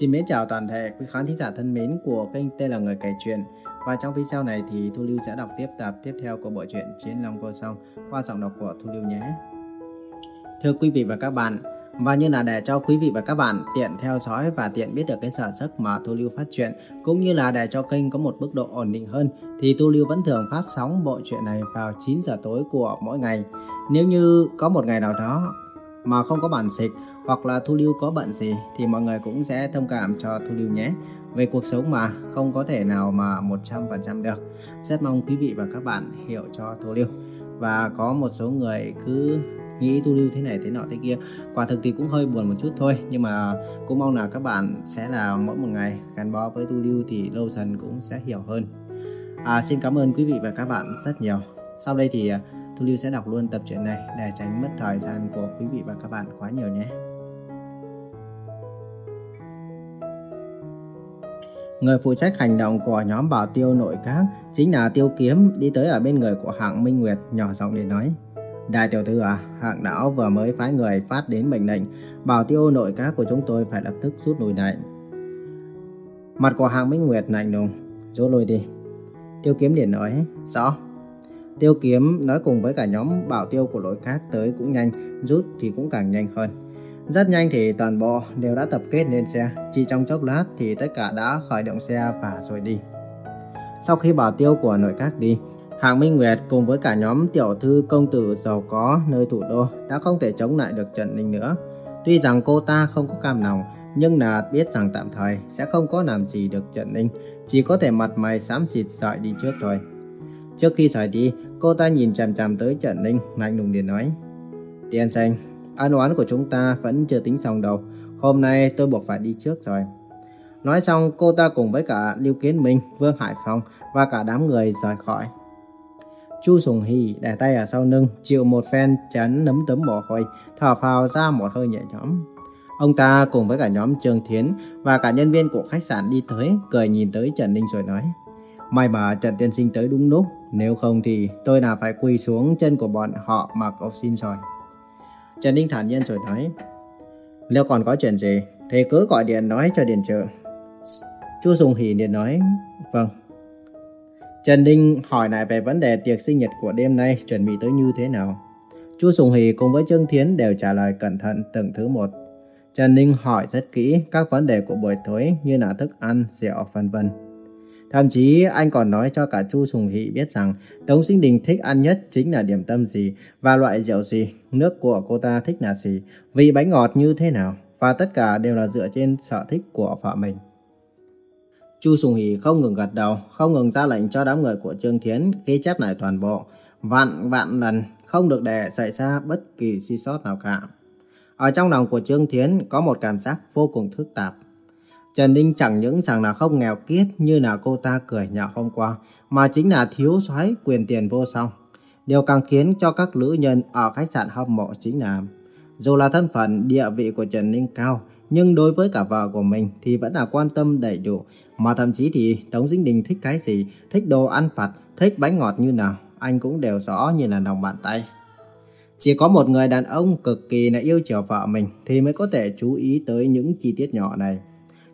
Xin mến chào toàn thể quý khán thính giả thân mến của kênh tên là Người Kể Chuyện Và trong video này thì Thu Lưu sẽ đọc tiếp tập tiếp theo của bộ truyện Chiến Long Vô Song qua giọng đọc của Thu Lưu nhé Thưa quý vị và các bạn, và như là để cho quý vị và các bạn tiện theo dõi và tiện biết được cái sở sức mà Thu Lưu phát truyện cũng như là để cho kênh có một mức độ ổn định hơn thì Thu Lưu vẫn thường phát sóng bộ truyện này vào 9 giờ tối của mỗi ngày. Nếu như có một ngày nào đó mà không có bản dịch hoặc là Thu Lưu có bận gì thì mọi người cũng sẽ thông cảm cho Thu Lưu nhé. Về cuộc sống mà không có thể nào mà 100% được. Rất mong quý vị và các bạn hiểu cho Thu Lưu. Và có một số người cứ nghĩ thu lưu thế này thế nọ thế kia quả thực thì cũng hơi buồn một chút thôi nhưng mà cũng mong là các bạn sẽ là mỗi một ngày gắn bó với thu lưu thì lâu dần cũng sẽ hiểu hơn à, xin cảm ơn quý vị và các bạn rất nhiều sau đây thì à, Thu Lưu sẽ đọc luôn tập truyện này để tránh mất thời gian của quý vị và các bạn quá nhiều nhé. Người phụ trách hành động của nhóm bảo tiêu nội các chính là Tiêu Kiếm đi tới ở bên người của hạng Minh Nguyệt nhỏ giọng để nói. Đại tiểu thư à, hạng đảo vừa mới phái người phát đến mệnh lệnh, bảo tiêu nội các của chúng tôi phải lập tức rút lui lại. Mặt của hạng Minh Nguyệt lạnh lùng, rút lui đi. Tiêu kiếm liền nói, rõ. Tiêu kiếm nói cùng với cả nhóm bảo tiêu của nội các tới cũng nhanh, rút thì cũng càng nhanh hơn. Rất nhanh thì toàn bộ đều đã tập kết lên xe, chỉ trong chốc lát thì tất cả đã khởi động xe và rồi đi. Sau khi bảo tiêu của nội các đi, Hạng Minh Nguyệt cùng với cả nhóm tiểu thư công tử giàu có nơi thủ đô đã không thể chống lại được Trần Ninh nữa. Tuy rằng cô ta không có cam lòng, nhưng là biết rằng tạm thời sẽ không có làm gì được Trần Ninh, chỉ có thể mặt mày xám xịt sợi đi trước thôi. Trước khi rời đi, cô ta nhìn chằm chằm tới Trần Ninh, lạnh lùng liền nói. Tiên sinh, ân oán của chúng ta vẫn chưa tính xong đâu. Hôm nay tôi buộc phải đi trước rồi. Nói xong, cô ta cùng với cả Lưu Kiến Minh, Vương Hải Phong và cả đám người rời khỏi. Chu Sùng Hỷ để tay ở sau lưng, chịu một phen chấn nấm tấm mồ hôi, thở phào ra một hơi nhẹ nhõm. Ông ta cùng với cả nhóm Trương Thiến và cả nhân viên của khách sạn đi tới, cười nhìn tới Trần Ninh rồi nói. May mà Trần Tiên Sinh tới đúng lúc, nếu không thì tôi đã phải quỳ xuống chân của bọn họ mà cầu xin rồi. Trần Ninh thản nhiên rồi nói. Nếu còn có chuyện gì, thì cứ gọi điện nói cho Điền Trừ. Chu Sùng Hỷ liền nói, vâng. Trần Ninh hỏi lại về vấn đề tiệc sinh nhật của đêm nay chuẩn bị tới như thế nào. Chu Sùng Hỷ cùng với Trương Thiến đều trả lời cẩn thận từng thứ một. Trần Ninh hỏi rất kỹ các vấn đề của buổi tối như là thức ăn, rượu, vân vân. Thậm chí anh còn nói cho cả Chu Sùng Hỷ biết rằng Tống Sinh Đình thích ăn nhất chính là điểm tâm gì và loại rượu gì, nước của cô ta thích là gì, vị bánh ngọt như thế nào và tất cả đều là dựa trên sở thích của vợ mình. Chu Sùng Hỷ không ngừng gật đầu, không ngừng ra lệnh cho đám người của Trương Thiến ghi chép lại toàn bộ, vạn vạn lần không được để xảy ra bất kỳ suy sót nào cả. Ở trong lòng của Trương Thiến có một cảm giác vô cùng phức tạp. Trần Ninh chẳng những rằng là không nghèo kiết như là cô ta cười nhạo hôm qua, mà chính là thiếu soái quyền tiền vô song. Điều càng khiến cho các nữ nhân ở khách sạn hâm mộ chính là dù là thân phận địa vị của Trần Ninh cao, nhưng đối với cả vợ của mình thì vẫn là quan tâm đầy đủ, mà thậm chí thì Tống Dĩnh Đình thích cái gì, thích đồ ăn vặt, thích bánh ngọt như nào, anh cũng đều rõ như là lòng bàn tay. Chỉ có một người đàn ông cực kỳ là yêu chiều vợ mình thì mới có thể chú ý tới những chi tiết nhỏ này.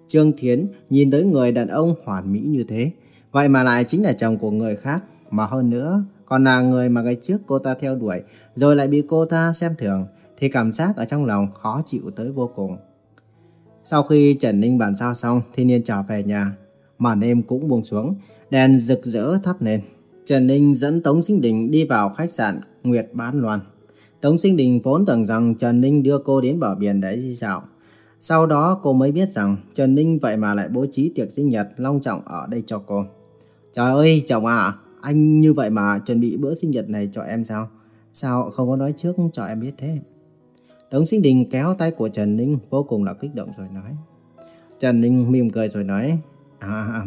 Trương Thiến nhìn tới người đàn ông hoàn mỹ như thế, vậy mà lại chính là chồng của người khác, mà hơn nữa còn là người mà ngày trước cô ta theo đuổi, rồi lại bị cô ta xem thường, thì cảm giác ở trong lòng khó chịu tới vô cùng. Sau khi Trần Ninh bàn giao xong thì Niên trở về nhà. Màn đêm cũng buông xuống, đèn rực rỡ thắp lên. Trần Ninh dẫn Tống Sinh Đình đi vào khách sạn Nguyệt Bán Loan. Tống Sinh Đình vốn tưởng rằng Trần Ninh đưa cô đến bờ biển để đi dạo. Sau đó cô mới biết rằng Trần Ninh vậy mà lại bố trí tiệc sinh nhật long trọng ở đây cho cô. Trời ơi chồng à, anh như vậy mà chuẩn bị bữa sinh nhật này cho em sao? Sao không có nói trước cho em biết thế? Tống Sinh Đình kéo tay của Trần Ninh vô cùng là kích động rồi nói. Trần Ninh mỉm cười rồi nói. À, à, à,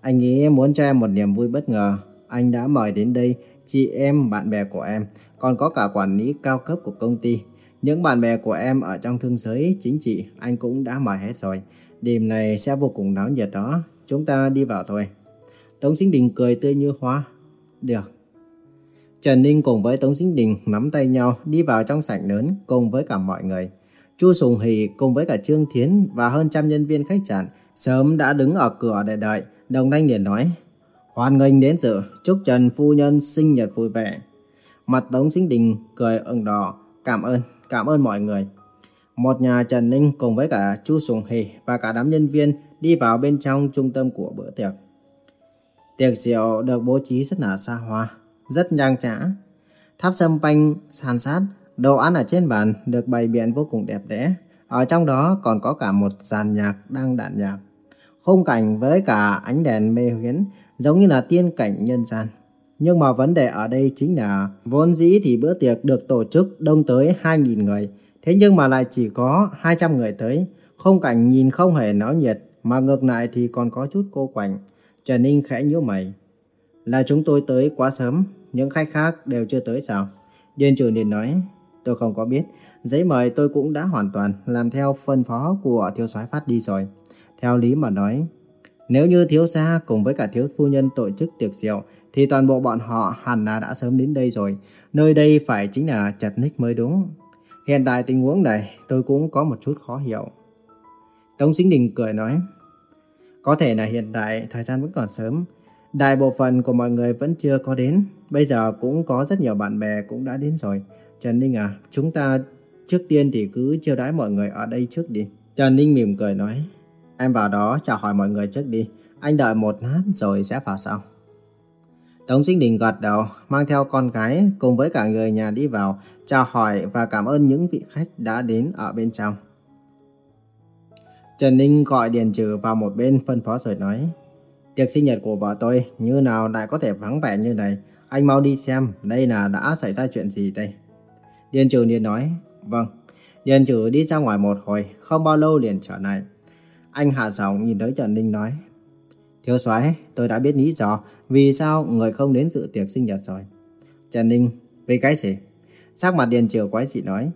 anh nghĩ muốn cho em một niềm vui bất ngờ. Anh đã mời đến đây chị em, bạn bè của em, còn có cả quản lý cao cấp của công ty. Những bạn bè của em ở trong thương giới chính trị anh cũng đã mời hết rồi. Đêm này sẽ vô cùng náo nhiệt đó. Chúng ta đi vào thôi. Tống Sinh Đình cười tươi như hoa. Được. Trần Ninh cùng với Tống Sinh Đình nắm tay nhau đi vào trong sảnh lớn cùng với cả mọi người. Chu Sùng Hỷ cùng với cả Trương Thiến và hơn trăm nhân viên khách sạn sớm đã đứng ở cửa để đợi. Đồng thanh liền nói, hoan nghênh đến dự, chúc Trần Phu Nhân sinh nhật vui vẻ. Mặt Tống Sinh Đình cười ửng đỏ, cảm ơn, cảm ơn mọi người. Một nhà Trần Ninh cùng với cả Chu Sùng Hỷ và cả đám nhân viên đi vào bên trong trung tâm của bữa tiệc. Tiệc rượu được bố trí rất là xa hoa, rất nhang nhã. Tháp sâm panh sàn sát, đồ ăn ở trên bàn được bày biện vô cùng đẹp đẽ. Ở trong đó còn có cả một dàn nhạc đang đạn nhạc. Khung cảnh với cả ánh đèn mê huyến giống như là tiên cảnh nhân gian. Nhưng mà vấn đề ở đây chính là vốn dĩ thì bữa tiệc được tổ chức đông tới 2.000 người. Thế nhưng mà lại chỉ có 200 người tới. Khung cảnh nhìn không hề náo nhiệt mà ngược lại thì còn có chút cô quạnh. Trần Ninh khẽ nhíu mày. Là chúng tôi tới quá sớm, những khách khác đều chưa tới sao? Điền chủ liền nói, tôi không có biết. Giấy mời tôi cũng đã hoàn toàn làm theo phân phó của thiếu soái phát đi rồi. Theo lý mà nói, nếu như thiếu gia cùng với cả thiếu phu nhân tổ chức tiệc rượu, thì toàn bộ bọn họ hẳn là đã sớm đến đây rồi. Nơi đây phải chính là chật ních mới đúng. Hiện tại tình huống này tôi cũng có một chút khó hiểu. Tống Sinh Đình cười nói, có thể là hiện tại thời gian vẫn còn sớm. Đại bộ phận của mọi người vẫn chưa có đến. Bây giờ cũng có rất nhiều bạn bè cũng đã đến rồi. Trần Ninh à, chúng ta trước tiên thì cứ chiêu đãi mọi người ở đây trước đi. Trần Ninh mỉm cười nói. Em vào đó chào hỏi mọi người trước đi. Anh đợi một lát rồi sẽ vào sau. Tống Sinh Đình gật đầu, mang theo con gái cùng với cả người nhà đi vào, chào hỏi và cảm ơn những vị khách đã đến ở bên trong. Trần Ninh gọi Điền Trừ vào một bên phân phó rồi nói, Tiệc sinh nhật của vợ tôi như nào lại có thể vắng vẻ như này? Anh mau đi xem, đây là đã xảy ra chuyện gì đây? Điền Trừ liền nói Vâng Điền Trừ đi ra ngoài một hồi, Không bao lâu liền trở lại. Anh hạ giọng nhìn tới Trần Ninh nói, Thiếu soái, tôi đã biết lý do Vì sao người không đến dự tiệc sinh nhật rồi. Trần Ninh, Vì cái gì? Sắc mặt Điền Trừ quái dị nói,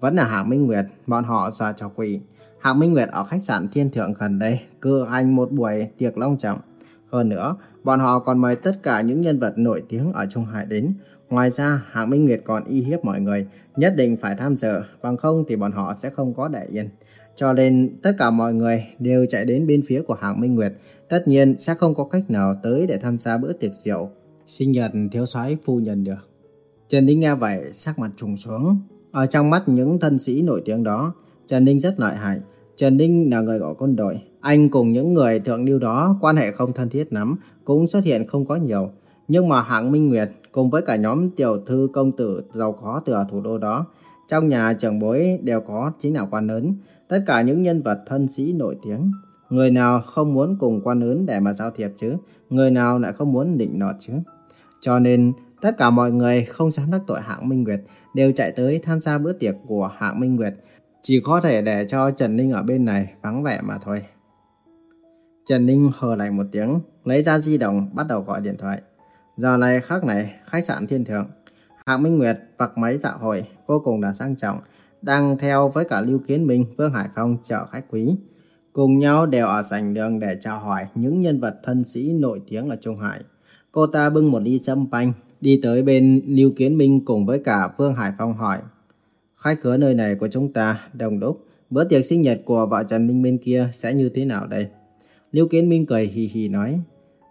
Vẫn là Hạng Minh Nguyệt, Bọn họ sợ cho quỷ Hạng Minh Nguyệt ở khách sạn Thiên Thượng gần đây cử hành một buổi tiệc long trọng. Hơn nữa, bọn họ còn mời tất cả những nhân vật nổi tiếng ở Trung Hải đến. Ngoài ra, Hạng Minh Nguyệt còn y hiếp mọi người, nhất định phải tham dự, bằng không thì bọn họ sẽ không có đại yên. Cho nên tất cả mọi người đều chạy đến bên phía của Hạng Minh Nguyệt, tất nhiên sẽ không có cách nào tới để tham gia bữa tiệc rượu. Sinh nhật thiếu soái phu nhân được. Trần Ninh nghe vậy, sắc mặt trùng xuống. Ở trong mắt những thân sĩ nổi tiếng đó, Trần Ninh rất lợi hại. Trần Ninh là người của quân đội. Anh cùng những người thượng lưu đó quan hệ không thân thiết lắm, cũng xuất hiện không có nhiều. Nhưng mà hạng Minh Nguyệt cùng với cả nhóm tiểu thư công tử giàu có từ ở thủ đô đó, trong nhà trưởng bối đều có chính là quan lớn. Tất cả những nhân vật thân sĩ nổi tiếng. Người nào không muốn cùng quan lớn để mà giao thiệp chứ, người nào lại không muốn định nọt chứ. Cho nên tất cả mọi người không dám đắc tội hạng Minh Nguyệt đều chạy tới tham gia bữa tiệc của hạng Minh Nguyệt chỉ có thể để cho Trần Ninh ở bên này vắng vẻ mà thôi. Trần Ninh hờ lạnh một tiếng, lấy ra di động bắt đầu gọi điện thoại. Giờ này khác này, khách sạn Thiên Thượng. Hạng Minh Nguyệt vặc máy dạ hội vô cùng là sang trọng, đang theo với cả Lưu Kiến Minh, Vương Hải Phong chở khách quý. Cùng nhau đều ở sảnh đường để chào hỏi những nhân vật thân sĩ nổi tiếng ở Trung Hải. Cô ta bưng một ly sâm panh, đi tới bên Lưu Kiến Minh cùng với cả Vương Hải Phong hỏi. Khách khứa nơi này của chúng ta, đồng đúc. Bữa tiệc sinh nhật của vợ Trần Ninh bên kia sẽ như thế nào đây? Lưu Kiến Minh cười hì hì nói.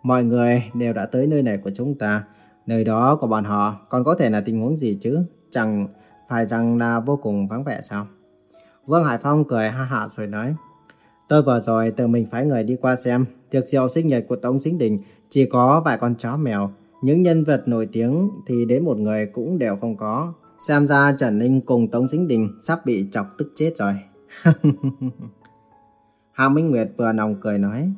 Mọi người đều đã tới nơi này của chúng ta. Nơi đó của bọn họ còn có thể là tình huống gì chứ? Chẳng phải rằng là vô cùng vắng vẻ sao? Vương Hải Phong cười ha hạ rồi nói. Tôi vừa rồi tự mình phái người đi qua xem. Tiệc rượu sinh nhật của Tống Sinh Đình chỉ có vài con chó mèo. Những nhân vật nổi tiếng thì đến một người cũng đều không có. Xem ra Trần Ninh cùng Tống Dính Đình sắp bị chọc tức chết rồi. Hà Minh Nguyệt vừa nòng cười nói.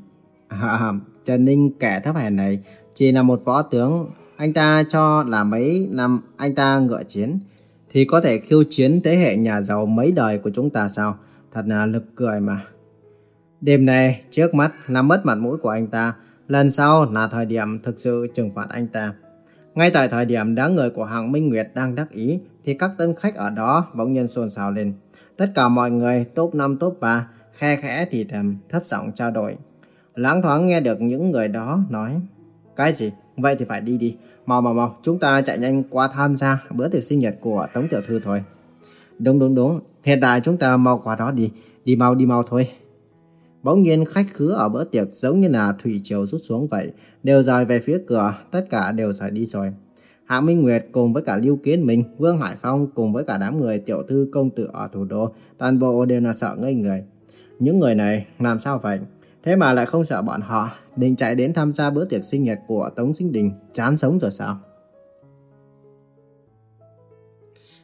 À, Trần Ninh kẻ thấp hèn này chỉ là một võ tướng. Anh ta cho là mấy năm anh ta ngựa chiến. Thì có thể khiêu chiến thế hệ nhà giàu mấy đời của chúng ta sao? Thật là lực cười mà. Đêm nay, trước mắt là mất mặt mũi của anh ta. Lần sau là thời điểm thực sự trừng phạt anh ta. Ngay tại thời điểm đám người của Hạng Minh Nguyệt đang đắc ý thì các tân khách ở đó bỗng nhiên xôn xao lên. Tất cả mọi người top 5 top 3 khe khẽ thì thầm thấp giọng trao đổi. Lãng thoáng nghe được những người đó nói Cái gì? Vậy thì phải đi đi. Mau mau mau, chúng ta chạy nhanh qua tham gia bữa tiệc sinh nhật của Tống Tiểu Thư thôi. Đúng đúng đúng, Hiện tại chúng ta mau qua đó đi, đi mau đi mau thôi. Bỗng nhiên khách khứa ở bữa tiệc giống như là thủy triều rút xuống vậy, đều rời về phía cửa, tất cả đều rời đi rồi. Hạ Minh Nguyệt cùng với cả Lưu Kiến Minh, Vương Hải Phong cùng với cả đám người tiểu thư công tử ở thủ đô, toàn bộ đều là sợ ngây người. Những người này làm sao vậy? Thế mà lại không sợ bọn họ, định chạy đến tham gia bữa tiệc sinh nhật của Tống Sinh Đình, chán sống rồi sao?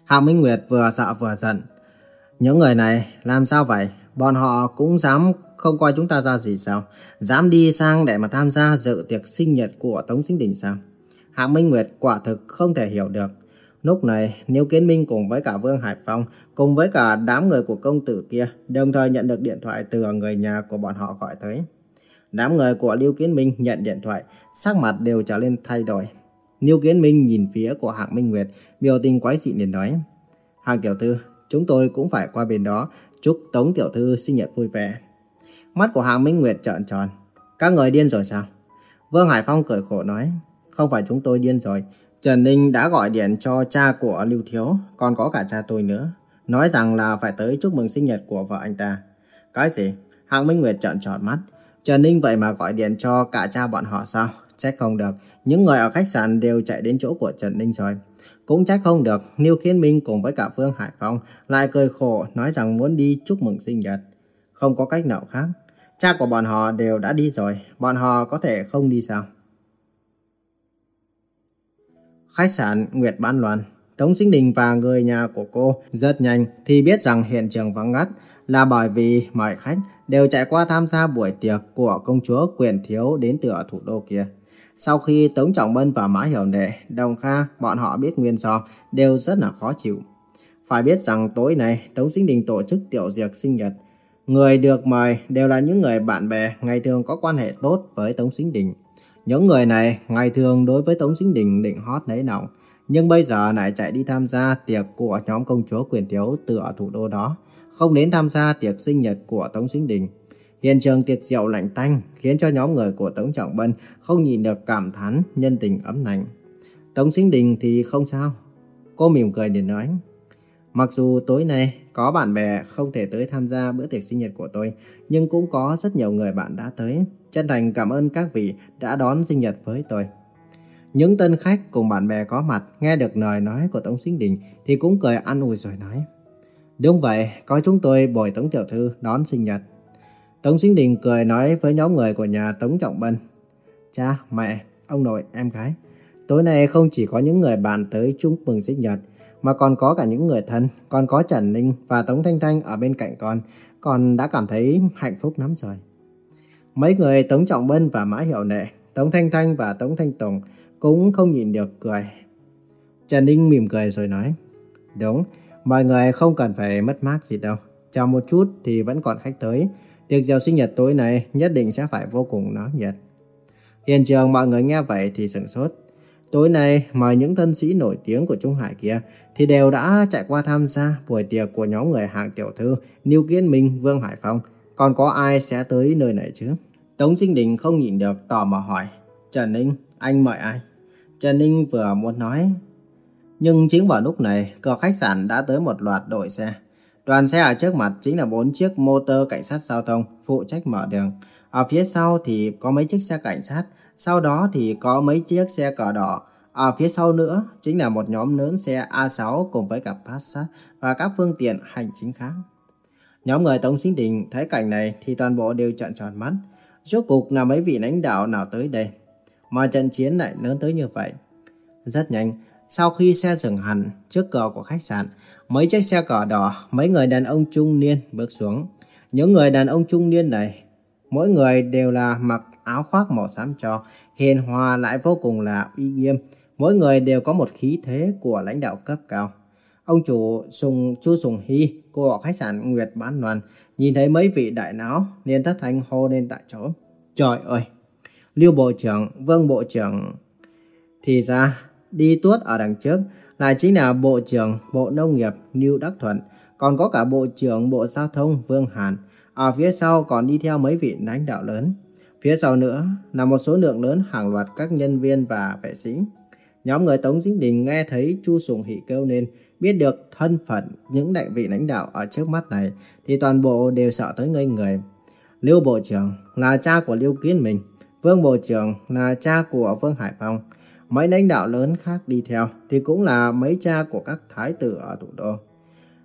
Hạ Minh Nguyệt vừa sợ vừa giận. Những người này làm sao vậy? Bọn họ cũng dám không coi chúng ta ra gì sao? Dám đi sang để mà tham gia dự tiệc sinh nhật của Tống Sinh Đình sao? Hạ Minh Nguyệt quả thực không thể hiểu được. Lúc này, Niêu Kiến Minh cùng với cả Vương Hải Phong, cùng với cả đám người của công tử kia, đồng thời nhận được điện thoại từ người nhà của bọn họ gọi tới. Đám người của Niêu Kiến Minh nhận điện thoại, sắc mặt đều trở lên thay đổi. Niêu Kiến Minh nhìn phía của Hạng Minh Nguyệt, biểu tình quái dị liền nói. Hạng tiểu thư, chúng tôi cũng phải qua bên đó, chúc Tống tiểu thư sinh nhật vui vẻ. Mắt của Hạng Minh Nguyệt trợn tròn. Các người điên rồi sao? Vương Hải Phong cười khổ nói. Không phải chúng tôi điên rồi. Trần Ninh đã gọi điện cho cha của Lưu Thiếu, còn có cả cha tôi nữa. Nói rằng là phải tới chúc mừng sinh nhật của vợ anh ta. Cái gì? Hạng Minh Nguyệt trợn tròn mắt. Trần Ninh vậy mà gọi điện cho cả cha bọn họ sao? Chắc không được. Những người ở khách sạn đều chạy đến chỗ của Trần Ninh rồi. Cũng trách không được, Niêu Kiến Minh cùng với cả Phương Hải Phong lại cười khổ nói rằng muốn đi chúc mừng sinh nhật. Không có cách nào khác. Cha của bọn họ đều đã đi rồi, bọn họ có thể không đi sao? Khách sạn Nguyệt Ban Loan Tống Sinh Đình và người nhà của cô rất nhanh thì biết rằng hiện trường vắng ngắt là bởi vì mọi khách đều chạy qua tham gia buổi tiệc của công chúa quyền thiếu đến từ ở thủ đô kia. Sau khi Tống Trọng Bân và Mã Hiểu Nệ, Đồng Kha, bọn họ biết nguyên do, đều rất là khó chịu. Phải biết rằng tối nay Tống Sinh Đình tổ chức tiểu diệt sinh nhật. Người được mời đều là những người bạn bè ngày thường có quan hệ tốt với Tống Sinh Đình. Những người này ngày thường đối với Tống Sinh Đình định hót nấy lòng, nhưng bây giờ lại chạy đi tham gia tiệc của nhóm công chúa quyền thiếu từ ở thủ đô đó, không đến tham gia tiệc sinh nhật của Tống Sinh Đình. Hiện trường tiệc rượu lạnh tanh khiến cho nhóm người của Tống Trọng Bân không nhìn được cảm thán nhân tình ấm lành. Tống Sinh Đình thì không sao. Cô mỉm cười để nói. Mặc dù tối nay có bạn bè không thể tới tham gia bữa tiệc sinh nhật của tôi, nhưng cũng có rất nhiều người bạn đã tới. Chân thành cảm ơn các vị đã đón sinh nhật với tôi. Những tân khách cùng bạn bè có mặt nghe được lời nói của Tống Sinh Đình thì cũng cười ăn ủi rồi nói. Đúng vậy, có chúng tôi bồi Tống Tiểu Thư đón sinh nhật. Tống Sinh Đình cười nói với nhóm người của nhà Tống Trọng Bân. Cha, mẹ, ông nội, em gái. Tối nay không chỉ có những người bạn tới chúc mừng sinh nhật, mà còn có cả những người thân, còn có Trần Ninh và Tống Thanh Thanh ở bên cạnh con, con đã cảm thấy hạnh phúc lắm rồi. Mấy người Tống Trọng Bân và Mã Hiệu Nệ, Tống Thanh Thanh và Tống Thanh Tùng cũng không nhìn được cười. Trần Ninh mỉm cười rồi nói, Đúng, mọi người không cần phải mất mát gì đâu. chờ một chút thì vẫn còn khách tới. Tiệc rượu sinh nhật tối nay nhất định sẽ phải vô cùng náo nhiệt. Hiện trường mọi người nghe vậy thì sửng sốt. Tối nay mời những thân sĩ nổi tiếng của Trung Hải kia thì đều đã chạy qua tham gia buổi tiệc của nhóm người hạng tiểu thư niu Kiến Minh, Vương Hải Phong. Còn có ai sẽ tới nơi này chứ? Tống Sinh Đình không nhịn được tò mò hỏi. Trần Ninh, anh mời ai? Trần Ninh vừa muốn nói. Nhưng chính vào lúc này, cửa khách sạn đã tới một loạt đội xe. Đoàn xe ở trước mặt chính là bốn chiếc motor cảnh sát giao thông phụ trách mở đường. Ở phía sau thì có mấy chiếc xe cảnh sát, sau đó thì có mấy chiếc xe cờ đỏ. Ở phía sau nữa chính là một nhóm lớn xe A6 cùng với cả Passat và các phương tiện hành chính khác. Nhóm người Tống Sinh Đình thấy cảnh này thì toàn bộ đều trợn tròn mắt. Rốt cục là mấy vị lãnh đạo nào tới đây? Mà trận chiến lại lớn tới như vậy. Rất nhanh, sau khi xe dừng hẳn trước cửa của khách sạn, mấy chiếc xe cỏ đỏ, mấy người đàn ông trung niên bước xuống. Những người đàn ông trung niên này, mỗi người đều là mặc áo khoác màu xám cho, hiền hòa lại vô cùng là uy nghiêm. Mỗi người đều có một khí thế của lãnh đạo cấp cao. Ông chủ Sùng Chu Sùng Hy của khách sạn Nguyệt Bán Loan nhìn thấy mấy vị đại não liền thất thanh hô lên tại chỗ. Trời ơi! Lưu Bộ trưởng, Vương Bộ trưởng... Thì ra, đi tuốt ở đằng trước là chính là Bộ trưởng Bộ Nông nghiệp Lưu Đắc Thuận, còn có cả Bộ trưởng Bộ Giao thông Vương Hàn. Ở phía sau còn đi theo mấy vị lãnh đạo lớn. Phía sau nữa là một số lượng lớn hàng loạt các nhân viên và vệ sĩ. Nhóm người Tống Dính Đình nghe thấy Chu Sùng Hỷ kêu lên biết được thân phận những đại vị lãnh đạo ở trước mắt này thì toàn bộ đều sợ tới ngây người. Lưu Bộ trưởng là cha của Lưu Kiến Minh, Vương Bộ trưởng là cha của Vương Hải Phong. Mấy lãnh đạo lớn khác đi theo thì cũng là mấy cha của các thái tử ở thủ đô.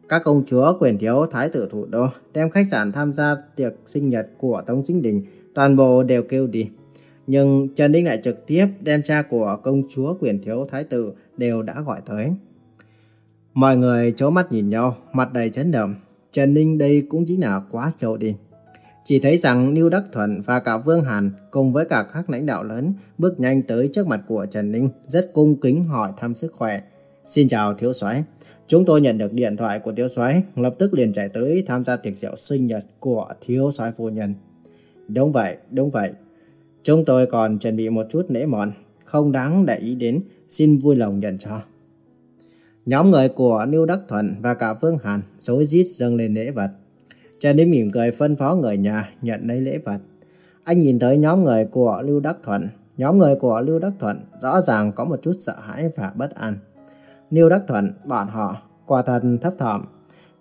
Các công chúa quyền thiếu thái tử thủ đô đem khách sạn tham gia tiệc sinh nhật của Tống Chính Đình toàn bộ đều kêu đi. Nhưng Trần Ninh lại trực tiếp đem cha của công chúa quyền thiếu thái tử đều đã gọi tới. Mọi người chố mắt nhìn nhau, mặt đầy chấn động. Trần Ninh đây cũng chính là quá trâu đi. Chỉ thấy rằng Niu Đắc Thuận và cả Vương Hàn cùng với cả các lãnh đạo lớn bước nhanh tới trước mặt của Trần Ninh rất cung kính hỏi thăm sức khỏe. Xin chào thiếu soái, chúng tôi nhận được điện thoại của thiếu soái, lập tức liền chạy tới tham gia tiệc rượu sinh nhật của thiếu soái phu nhân. Đúng vậy, đúng vậy. Chúng tôi còn chuẩn bị một chút lễ mọn, không đáng để ý đến, xin vui lòng nhận cho. Nhóm người của Lưu Đắc Thuận và cả Phương Hàn rối rít dâng lên lễ vật. Trần Ninh mỉm cười phân phó người nhà nhận lấy lễ vật. Anh nhìn tới nhóm người của Lưu Đắc Thuận. Nhóm người của Lưu Đắc Thuận rõ ràng có một chút sợ hãi và bất an. Lưu Đắc Thuận, bọn họ quả thật thấp thỏm.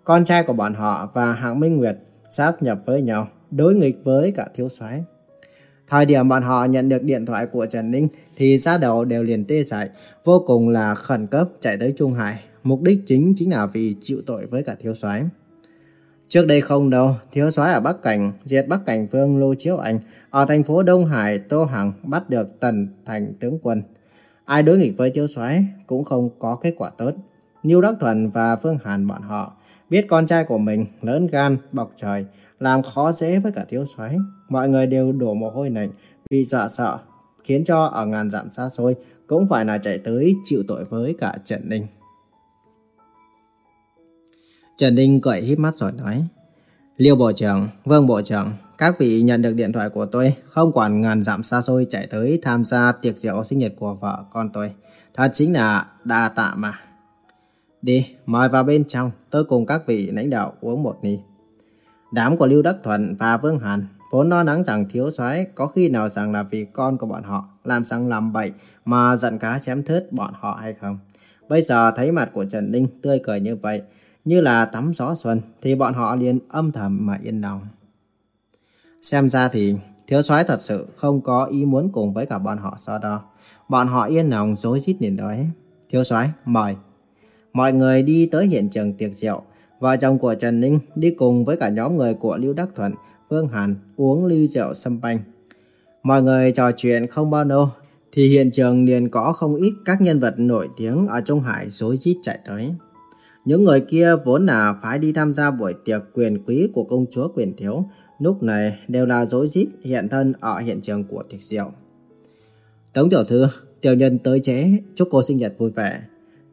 Con trai của bọn họ và Hạng Minh Nguyệt sáp nhập với nhau, đối nghịch với cả thiếu soái. Thời điểm bọn họ nhận được điện thoại của Trần Ninh thì ra đầu đều liền tê dại, vô cùng là khẩn cấp chạy tới Trung Hải. Mục đích chính chính là vì chịu tội với cả thiếu soái. Trước đây không đâu, thiếu soái ở Bắc Cảnh, diệt Bắc Cảnh Vương Lô Chiếu Anh, ở thành phố Đông Hải, Tô Hằng bắt được Tần Thành tướng quân. Ai đối nghịch với thiếu soái cũng không có kết quả tốt. Nhiêu Đắc Thuần và Phương Hàn bọn họ biết con trai của mình lớn gan, bọc trời, làm khó dễ với cả thiếu soái. Mọi người đều đổ mồ hôi lạnh vì dọa sợ, khiến cho ở ngàn dặm xa xôi cũng phải là chạy tới chịu tội với cả Trần Ninh. Trần Ninh cười híp mắt rồi nói. Liêu Bộ trưởng, Vương Bộ trưởng, các vị nhận được điện thoại của tôi, không quản ngàn dặm xa xôi chạy tới tham gia tiệc rượu sinh nhật của vợ con tôi. Thật chính là đa tạ mà. Đi, mời vào bên trong, tôi cùng các vị lãnh đạo uống một ly. Đám của Lưu Đắc Thuận và Vương Hàn vốn lo lắng rằng thiếu soái có khi nào rằng là vì con của bọn họ làm sang làm bậy mà giận cá chém thớt bọn họ hay không. Bây giờ thấy mặt của Trần Ninh tươi cười như vậy, như là tắm gió xuân, thì bọn họ liền âm thầm mà yên lòng. Xem ra thì thiếu soái thật sự không có ý muốn cùng với cả bọn họ so đo. Bọn họ yên lòng dối rít liền nói. Thiếu soái mời. Mọi người đi tới hiện trường tiệc rượu. Vợ chồng của Trần Ninh đi cùng với cả nhóm người của Lưu Đắc Thuận, Vương Hàn uống ly rượu sâm panh. Mọi người trò chuyện không bao lâu thì hiện trường liền có không ít các nhân vật nổi tiếng ở Trung Hải rối rít chạy tới. Những người kia vốn là phải đi tham gia buổi tiệc quyền quý của công chúa quyền thiếu, lúc này đều là rối rít hiện thân ở hiện trường của tiệc rượu. Tống tiểu thư, tiểu nhân tới chế, chúc cô sinh nhật vui vẻ.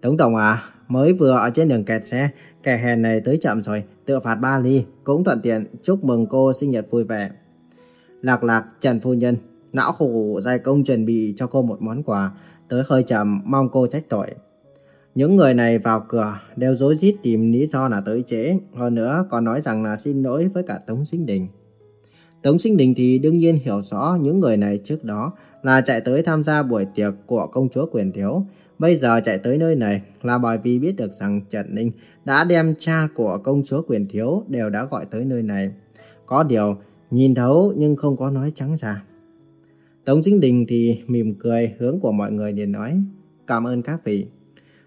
Tống tổng à, mới vừa ở trên đường kẹt xe, kẻ hèn này tới chậm rồi, tự phạt ba ly, cũng thuận tiện chúc mừng cô sinh nhật vui vẻ. Lạc lạc Trần Phu Nhân, não khổ dài công chuẩn bị cho cô một món quà, tới hơi chậm mong cô trách tội. Những người này vào cửa đều dối rít tìm lý do là tới trễ, hơn nữa còn nói rằng là xin lỗi với cả Tống Sinh Đình. Tống Sinh Đình thì đương nhiên hiểu rõ những người này trước đó là chạy tới tham gia buổi tiệc của công chúa quyền thiếu. Bây giờ chạy tới nơi này là bởi vì biết được rằng Trần Ninh đã đem cha của công chúa quyền thiếu đều đã gọi tới nơi này. Có điều, nhìn thấu nhưng không có nói trắng ra. Tống Sinh Đình thì mỉm cười hướng của mọi người liền nói Cảm ơn các vị.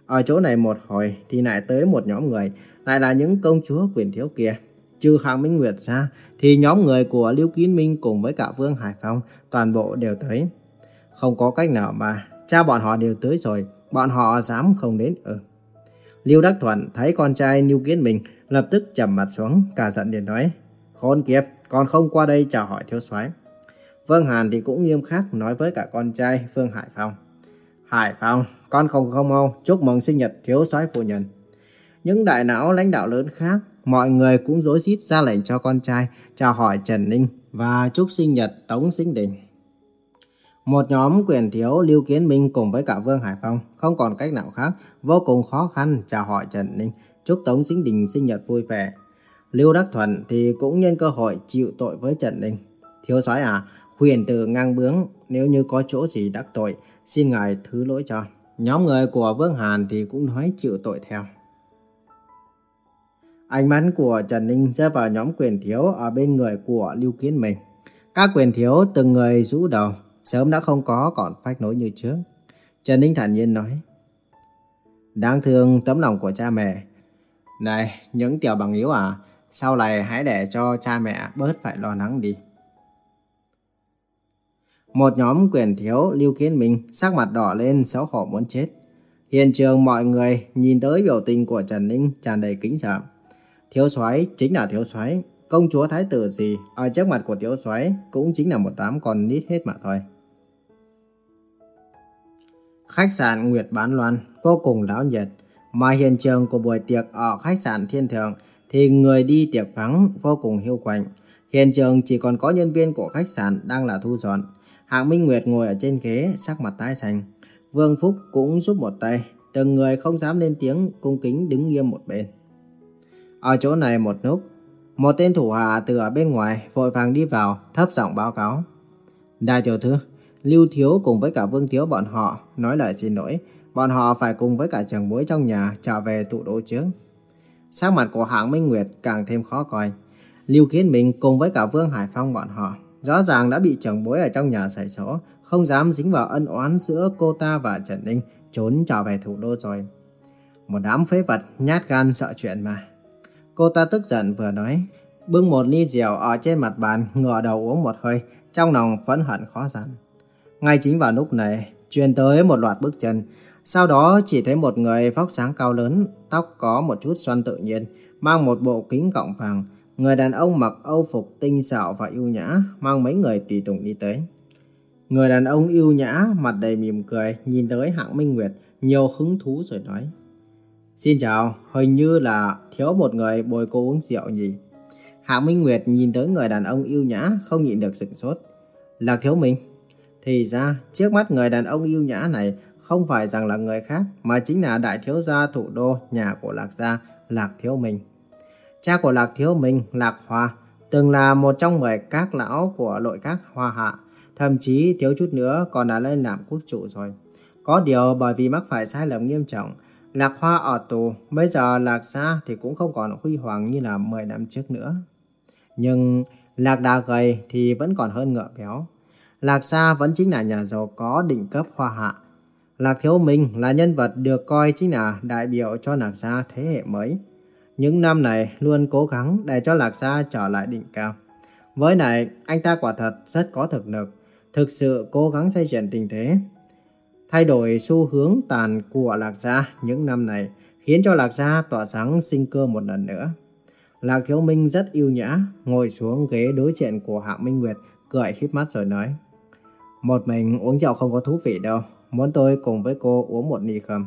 Ở chỗ này một hồi thì lại tới một nhóm người, lại là những công chúa quyền thiếu kia. Trừ Hàng Minh Nguyệt ra, thì nhóm người của Lưu kín Minh cùng với cả Vương Hải Phong toàn bộ đều tới. Không có cách nào mà, cha bọn họ đều tới rồi, bọn họ dám không đến ừ. Lưu Đắc Thuận thấy con trai Lưu Kiến Minh lập tức trầm mặt xuống, cả giận liền nói, khốn kiếp, còn không qua đây chào hỏi thiếu soái. Vương Hàn thì cũng nghiêm khắc nói với cả con trai Vương Hải Phong. Hải Phong, con không không mau, chúc mừng sinh nhật thiếu soái phu nhân. Những đại não lãnh đạo lớn khác, mọi người cũng rối rít ra lệnh cho con trai chào hỏi Trần Ninh và chúc sinh nhật Tống Sinh Đình. Một nhóm quyền thiếu Lưu Kiến Minh cùng với cả Vương Hải Phong không còn cách nào khác, vô cùng khó khăn chào hỏi Trần Ninh, chúc Tống Sinh Đình sinh nhật vui vẻ. Lưu Đắc Thuận thì cũng nhân cơ hội chịu tội với Trần Ninh. Thiếu soái à, khuyển từ ngang bướng, nếu như có chỗ gì đắc tội, xin ngài thứ lỗi cho. Nhóm người của Vương Hàn thì cũng nói chịu tội theo. Ánh mắt của Trần Ninh rơi vào nhóm quyền thiếu ở bên người của Lưu Kiến Minh. Các quyền thiếu từng người rũ đầu, sớm đã không có còn phách nối như trước. Trần Ninh thản nhiên nói. Đáng thương tấm lòng của cha mẹ. Này, những tiểu bằng yếu à, sau này hãy để cho cha mẹ bớt phải lo lắng đi. Một nhóm quyền thiếu Lưu Kiến Minh sắc mặt đỏ lên xấu hổ muốn chết. Hiện trường mọi người nhìn tới biểu tình của Trần Ninh tràn đầy kính sợ. Thiếu soái chính là thiếu soái, công chúa thái tử gì ở trước mặt của thiếu soái cũng chính là một đám con nít hết mà thôi. Khách sạn Nguyệt Bán Loan vô cùng náo nhiệt, mà hiện trường của buổi tiệc ở khách sạn Thiên Thường thì người đi tiệc vắng vô cùng hiu quạnh. Hiện trường chỉ còn có nhân viên của khách sạn đang là thu dọn. Hạng Minh Nguyệt ngồi ở trên ghế sắc mặt tái xanh. Vương Phúc cũng giúp một tay, từng người không dám lên tiếng cung kính đứng nghiêm một bên. Ở chỗ này một lúc, một tên thủ hạ từ ở bên ngoài vội vàng đi vào, thấp giọng báo cáo. Đại tiểu thư, Lưu Thiếu cùng với cả Vương Thiếu bọn họ nói lời xin lỗi, bọn họ phải cùng với cả trường bối trong nhà trở về tụ đô trước. Sắc mặt của hạng Minh Nguyệt càng thêm khó coi. Lưu Kiến Minh cùng với cả Vương Hải Phong bọn họ rõ ràng đã bị trưởng bối ở trong nhà xảy số, không dám dính vào ân oán giữa cô ta và Trần Ninh, trốn trở về thủ đô rồi. Một đám phế vật nhát gan sợ chuyện mà. Cô ta tức giận vừa nói, bưng một ly rượu ở trên mặt bàn, ngửa đầu uống một hơi, trong lòng phẫn hận khó giảm. Ngay chính vào lúc này, truyền tới một loạt bước chân, sau đó chỉ thấy một người vóc sáng cao lớn, tóc có một chút xoăn tự nhiên, mang một bộ kính gọng vàng. Người đàn ông mặc âu phục tinh xảo và yêu nhã, mang mấy người tùy tùng đi tới. Người đàn ông yêu nhã, mặt đầy mỉm cười, nhìn tới hạng Minh Nguyệt, nhiều hứng thú rồi nói. Xin chào, hình như là thiếu một người bồi cô uống rượu nhỉ? Hạng Minh Nguyệt nhìn tới người đàn ông yêu nhã, không nhịn được sửng sốt. Lạc thiếu minh. Thì ra, trước mắt người đàn ông yêu nhã này không phải rằng là người khác, mà chính là đại thiếu gia thủ đô nhà của Lạc Gia, Lạc Thiếu Minh. Cha của Lạc Thiếu Minh, Lạc Hoa, từng là một trong mười các lão của nội các Hoa Hạ, thậm chí thiếu chút nữa còn đã lên làm quốc chủ rồi. Có điều bởi vì mắc phải sai lầm nghiêm trọng, Lạc Hoa ở tù, bây giờ Lạc Gia thì cũng không còn huy hoàng như là 10 năm trước nữa. Nhưng Lạc Đà gầy thì vẫn còn hơn ngựa béo. Lạc Sa vẫn chính là nhà giàu có đỉnh cấp Hoa Hạ, Lạc Thiếu Minh là nhân vật được coi chính là đại biểu cho Lạc Sa thế hệ mới. Những năm này luôn cố gắng để cho Lạc Sa trở lại đỉnh cao. Với này, anh ta quả thật rất có thực lực, thực sự cố gắng xây dựng tình thế. Thay đổi xu hướng tàn của Lạc Gia những năm này khiến cho Lạc Gia tỏa sáng sinh cơ một lần nữa. Lạc Thiếu Minh rất yêu nhã, ngồi xuống ghế đối diện của Hạ Minh Nguyệt, cười khít mắt rồi nói. Một mình uống rượu không có thú vị đâu, muốn tôi cùng với cô uống một ly không?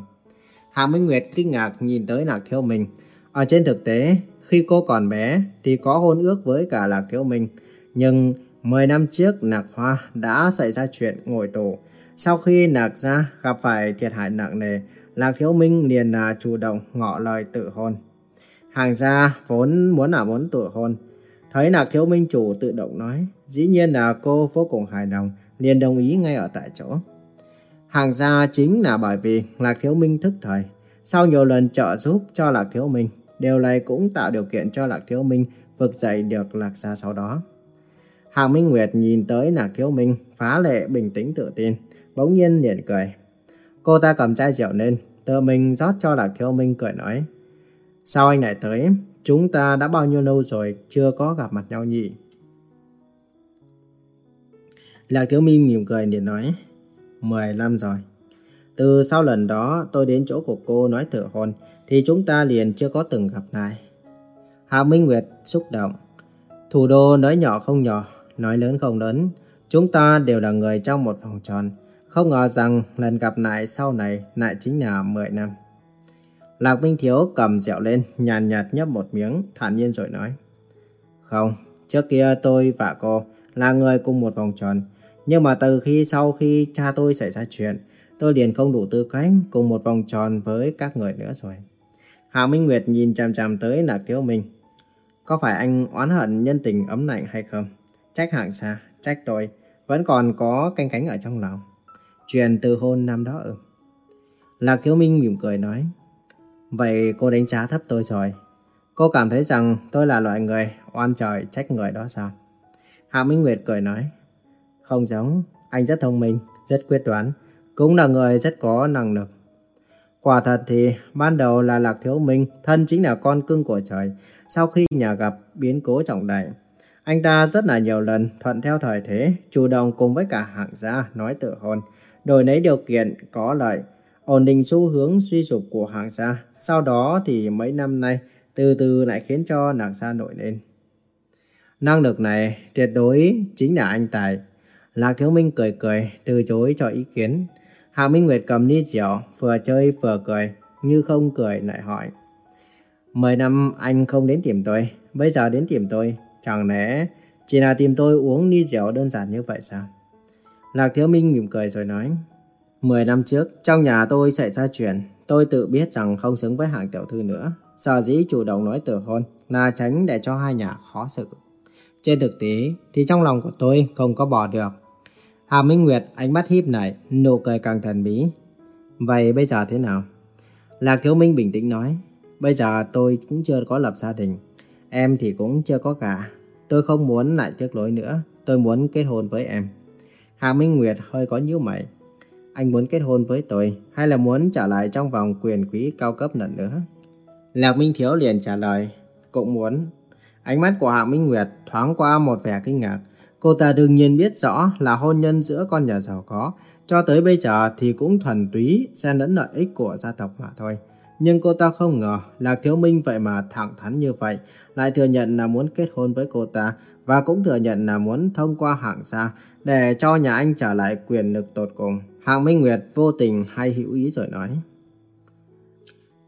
Hạ Minh Nguyệt kinh ngạc nhìn tới Lạc Thiếu Minh. Ở trên thực tế, khi cô còn bé thì có hôn ước với cả Lạc Thiếu Minh. Nhưng 10 năm trước Lạc Hoa đã xảy ra chuyện ngồi tù. Sau khi Lạc Gia gặp phải thiệt hại nặng nề, Lạc Thiếu Minh liền là chủ động ngỏ lời tự hôn. Hàng gia vốn muốn là muốn tự hôn. Thấy Lạc Thiếu Minh chủ tự động nói, dĩ nhiên là cô vô cùng hài lòng, liền đồng ý ngay ở tại chỗ. Hàng gia chính là bởi vì Lạc Thiếu Minh thức thời. Sau nhiều lần trợ giúp cho Lạc Thiếu Minh, điều này cũng tạo điều kiện cho Lạc Thiếu Minh vực dậy được Lạc gia sau đó. Hàng Minh Nguyệt nhìn tới Lạc Thiếu Minh phá lệ bình tĩnh tự tin, bỗng nhiên liền cười. Cô ta cầm chai rượu lên, tự mình rót cho Lạc Thiếu Minh cười nói. Sao anh lại tới? Chúng ta đã bao nhiêu lâu rồi chưa có gặp mặt nhau nhỉ? Lạc Thiếu Minh mỉm cười để nói. 10 năm rồi. Từ sau lần đó tôi đến chỗ của cô nói thử hôn thì chúng ta liền chưa có từng gặp lại. Hạ Minh Nguyệt xúc động. Thủ đô nói nhỏ không nhỏ, nói lớn không lớn. Chúng ta đều là người trong một vòng tròn. Không ngờ rằng lần gặp lại sau này lại chính là 10 năm. Lạc Minh Thiếu cầm rượu lên, nhàn nhạt nhấp một miếng, thản nhiên rồi nói. Không, trước kia tôi và cô là người cùng một vòng tròn. Nhưng mà từ khi sau khi cha tôi xảy ra chuyện, tôi liền không đủ tư cách cùng một vòng tròn với các người nữa rồi. Hạ Minh Nguyệt nhìn chằm chằm tới Lạc Thiếu Minh. Có phải anh oán hận nhân tình ấm lạnh hay không? Trách hạng xa, trách tôi, vẫn còn có canh cánh ở trong lòng. Chuyện từ hôn năm đó ừ. Lạc Thiếu Minh mỉm cười nói. Vậy cô đánh giá thấp tôi rồi. Cô cảm thấy rằng tôi là loại người oan trời trách người đó sao? Hạ Minh Nguyệt cười nói. Không giống, anh rất thông minh, rất quyết đoán, cũng là người rất có năng lực. Quả thật thì ban đầu là Lạc Thiếu Minh, thân chính là con cưng của trời. Sau khi nhà gặp biến cố trọng đại, anh ta rất là nhiều lần thuận theo thời thế, chủ động cùng với cả hạng gia nói tự hôn, đổi lấy điều kiện có lợi, ổn định xu hướng suy sụp của hạng gia. Sau đó thì mấy năm nay, từ từ lại khiến cho nàng gia nổi lên. Năng lực này tuyệt đối chính là anh Tài. Lạc Thiếu Minh cười cười, từ chối cho ý kiến. Hạ Minh Nguyệt cầm ly rượu, vừa chơi vừa cười, như không cười lại hỏi. Mười năm anh không đến tìm tôi, bây giờ đến tìm tôi, chẳng lẽ chỉ là tìm tôi uống ly rượu đơn giản như vậy sao? Lạc Thiếu Minh mỉm cười rồi nói. Mười năm trước, trong nhà tôi xảy ra chuyện, tôi tự biết rằng không xứng với hạng tiểu thư nữa. Sở dĩ chủ động nói từ hôn là tránh để cho hai nhà khó xử. Trên thực tế thì trong lòng của tôi không có bỏ được. Hà Minh Nguyệt ánh mắt híp lại, nụ cười càng thần bí. Vậy bây giờ thế nào? Lạc Thiếu Minh bình tĩnh nói. Bây giờ tôi cũng chưa có lập gia đình. Em thì cũng chưa có cả. Tôi không muốn lại tiếc lối nữa. Tôi muốn kết hôn với em. Hà Minh Nguyệt hơi có nhíu mày. Anh muốn kết hôn với tôi hay là muốn trở lại trong vòng quyền quý cao cấp lần nữa? Lạc Minh Thiếu liền trả lời. Cũng muốn. Ánh mắt của Hạ Minh Nguyệt thoáng qua một vẻ kinh ngạc. Cô ta đương nhiên biết rõ là hôn nhân giữa con nhà giàu có, cho tới bây giờ thì cũng thuần túy xen lẫn lợi ích của gia tộc mà thôi. Nhưng cô ta không ngờ Lạc Thiếu Minh vậy mà thẳng thắn như vậy, lại thừa nhận là muốn kết hôn với cô ta và cũng thừa nhận là muốn thông qua hạng gia để cho nhà anh trả lại quyền lực tột cùng. Hạng Minh Nguyệt vô tình hay hữu ý rồi nói.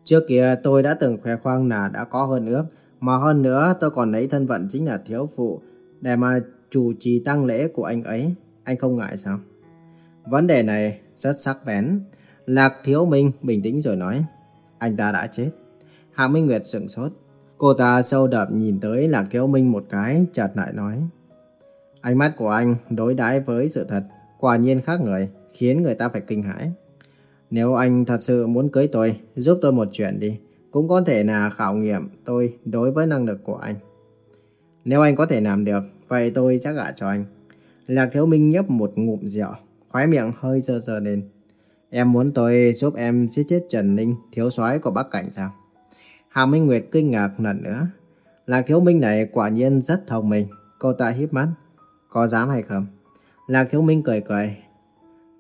Trước kia tôi đã từng khoe khoang là đã có hơn ước, mà hơn nữa tôi còn lấy thân phận chính là thiếu phụ để mà chủ trì tang lễ của anh ấy. Anh không ngại sao? Vấn đề này rất sắc bén. Lạc Thiếu Minh bình tĩnh rồi nói. Anh ta đã chết. Hạ Minh Nguyệt sững sốt. Cô ta sâu đậm nhìn tới Lạc Thiếu Minh một cái, chợt lại nói. Ánh mắt của anh đối đãi với sự thật, quả nhiên khác người, khiến người ta phải kinh hãi. Nếu anh thật sự muốn cưới tôi, giúp tôi một chuyện đi. Cũng có thể là khảo nghiệm tôi đối với năng lực của anh. Nếu anh có thể làm được, vậy tôi sẽ gả cho anh. Lạc Thiếu Minh nhấp một ngụm rượu, khóe miệng hơi sơ sơ lên. Em muốn tôi giúp em giết chết Trần Ninh, thiếu soái của Bắc Cảnh sao? Hà Minh Nguyệt kinh ngạc lần nữa. Lạc Thiếu Minh này quả nhiên rất thông minh. Cô ta híp mắt. Có dám hay không? Lạc Thiếu Minh cười cười.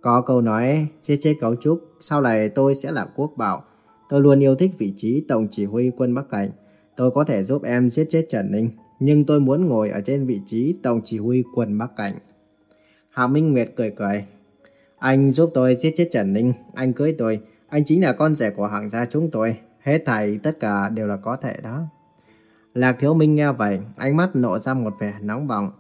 Có câu nói giết chết cấu trúc, sau này tôi sẽ là quốc bảo. Tôi luôn yêu thích vị trí tổng chỉ huy quân Bắc Cảnh. Tôi có thể giúp em giết chết Trần Ninh, nhưng tôi muốn ngồi ở trên vị trí tổng chỉ huy quân Bắc Cảnh. Hà Minh Nguyệt cười cười. Anh giúp tôi giết chết Trần Ninh, anh cưới tôi. Anh chính là con rể của hạng gia chúng tôi. Hết thảy tất cả đều là có thể đó. Lạc Thiếu Minh nghe vậy, ánh mắt nộ ra một vẻ nóng bỏng.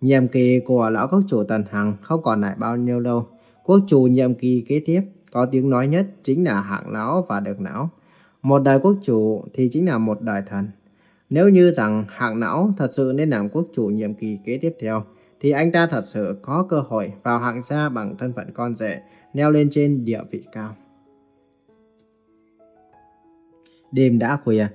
Nhiệm kỳ của lão quốc chủ Tần Hằng không còn lại bao nhiêu lâu. Quốc chủ nhiệm kỳ kế tiếp có tiếng nói nhất chính là hạng lão và được lão Một đời quốc chủ thì chính là một đời thần. Nếu như rằng hạng não thật sự nên làm quốc chủ nhiệm kỳ kế tiếp theo, thì anh ta thật sự có cơ hội vào hạng gia bằng thân phận con rể, leo lên trên địa vị cao. Đêm đã khuya,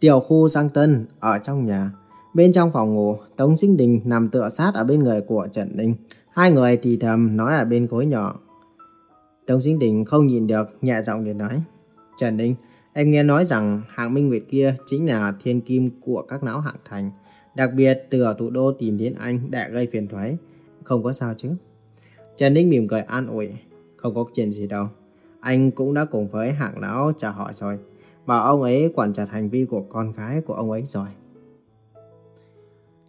tiểu khu Giang Tân ở trong nhà. Bên trong phòng ngủ, Tống Sinh Đình nằm tựa sát ở bên người của Trần Ninh. Hai người thì thầm nói ở bên gối nhỏ. Tống Sinh Đình không nhìn được, nhẹ giọng để nói. Trần Ninh, em nghe nói rằng hạng Minh Nguyệt kia chính là thiên kim của các não hạng thành. Đặc biệt, từ ở thủ đô tìm đến anh đã gây phiền toái. Không có sao chứ. Trần Ninh mỉm cười an ủi. Không có chuyện gì đâu. Anh cũng đã cùng với hạng lão trả hỏi rồi. Bảo ông ấy quản chặt hành vi của con gái của ông ấy rồi.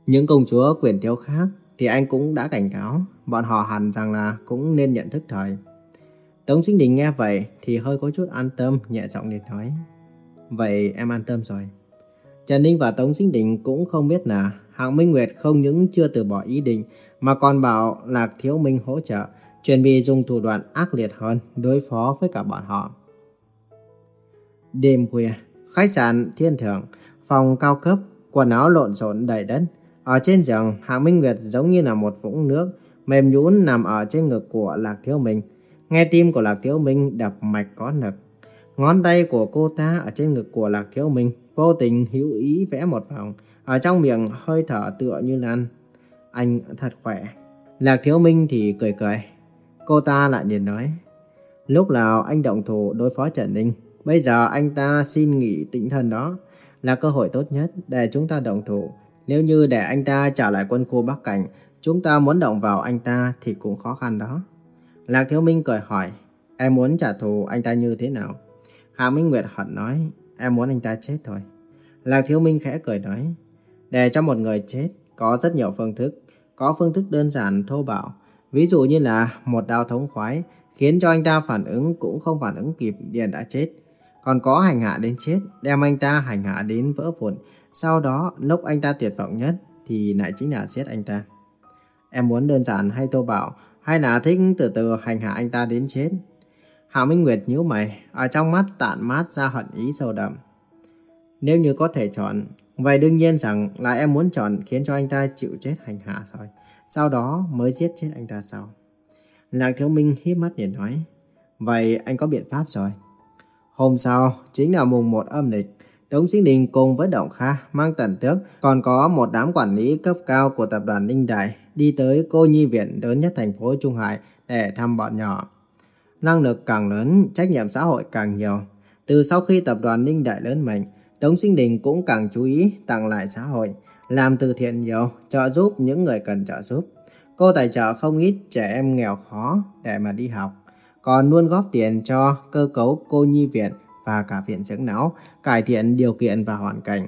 Những công chúa quyền thiếu khác thì anh cũng đã cảnh cáo. Bọn họ hẳn rằng là cũng nên nhận thức thời. Tống Sinh Đình nghe vậy thì hơi có chút an tâm, nhẹ giọng để nói. Vậy em an tâm rồi. Trần Ninh và Tống Sinh Đình cũng không biết là Hạng Minh Nguyệt không những chưa từ bỏ ý định mà còn bảo Lạc Thiếu Minh hỗ trợ, chuẩn bị dùng thủ đoạn ác liệt hơn đối phó với cả bọn họ. Đêm khuya, khách sạn Thiên Thượng, phòng cao cấp, quần áo lộn xộn đầy đất. Ở trên giường, Hạng Minh Nguyệt giống như là một vũng nước, mềm nhũn nằm ở trên ngực của Lạc Thiếu Minh. Nghe tim của Lạc Thiếu Minh đập mạch có nực. Ngón tay của cô ta ở trên ngực của Lạc Thiếu Minh vô tình hữu ý vẽ một vòng, ở trong miệng hơi thở tựa như lan. Anh thật khỏe. Lạc Thiếu Minh thì cười cười. Cô ta lại liền nói, lúc nào anh động thủ đối phó Trần Ninh, bây giờ anh ta xin nghỉ tĩnh thần đó, là cơ hội tốt nhất để chúng ta động thủ. Nếu như để anh ta trả lại quân khu Bắc Cảnh, chúng ta muốn động vào anh ta thì cũng khó khăn đó. Lạc Thiếu Minh cười hỏi, em muốn trả thù anh ta như thế nào? Hạ Minh Nguyệt hận nói, em muốn anh ta chết thôi. Lạc Thiếu Minh khẽ cười nói, để cho một người chết có rất nhiều phương thức, có phương thức đơn giản thô bạo, ví dụ như là một đao thống khoái khiến cho anh ta phản ứng cũng không phản ứng kịp liền đã chết. Còn có hành hạ đến chết, đem anh ta hành hạ đến vỡ vụn, sau đó lúc anh ta tuyệt vọng nhất thì lại chính là giết anh ta. Em muốn đơn giản hay thô bạo, hay là thích từ từ hành hạ anh ta đến chết? Hạ Minh Nguyệt nhíu mày, ở trong mắt tản mát ra hận ý sâu đậm. Nếu như có thể chọn, vậy đương nhiên rằng là em muốn chọn khiến cho anh ta chịu chết hành hạ rồi. Sau đó mới giết chết anh ta sau. Lạc Thiếu Minh híp mắt để nói, vậy anh có biện pháp rồi. Hôm sau, chính là mùng 1 âm lịch, Tống Sinh Đình cùng với Động Kha mang tần tước, còn có một đám quản lý cấp cao của tập đoàn Ninh Đại đi tới cô nhi viện lớn nhất thành phố Trung Hải để thăm bọn nhỏ. Năng lực càng lớn, trách nhiệm xã hội càng nhiều. Từ sau khi tập đoàn Ninh Đại lớn mạnh, Tống Sinh Đình cũng càng chú ý tặng lại xã hội, làm từ thiện nhiều, trợ giúp những người cần trợ giúp. Cô tài trợ không ít trẻ em nghèo khó để mà đi học, còn luôn góp tiền cho cơ cấu cô nhi viện và cả viện dưỡng não, cải thiện điều kiện và hoàn cảnh.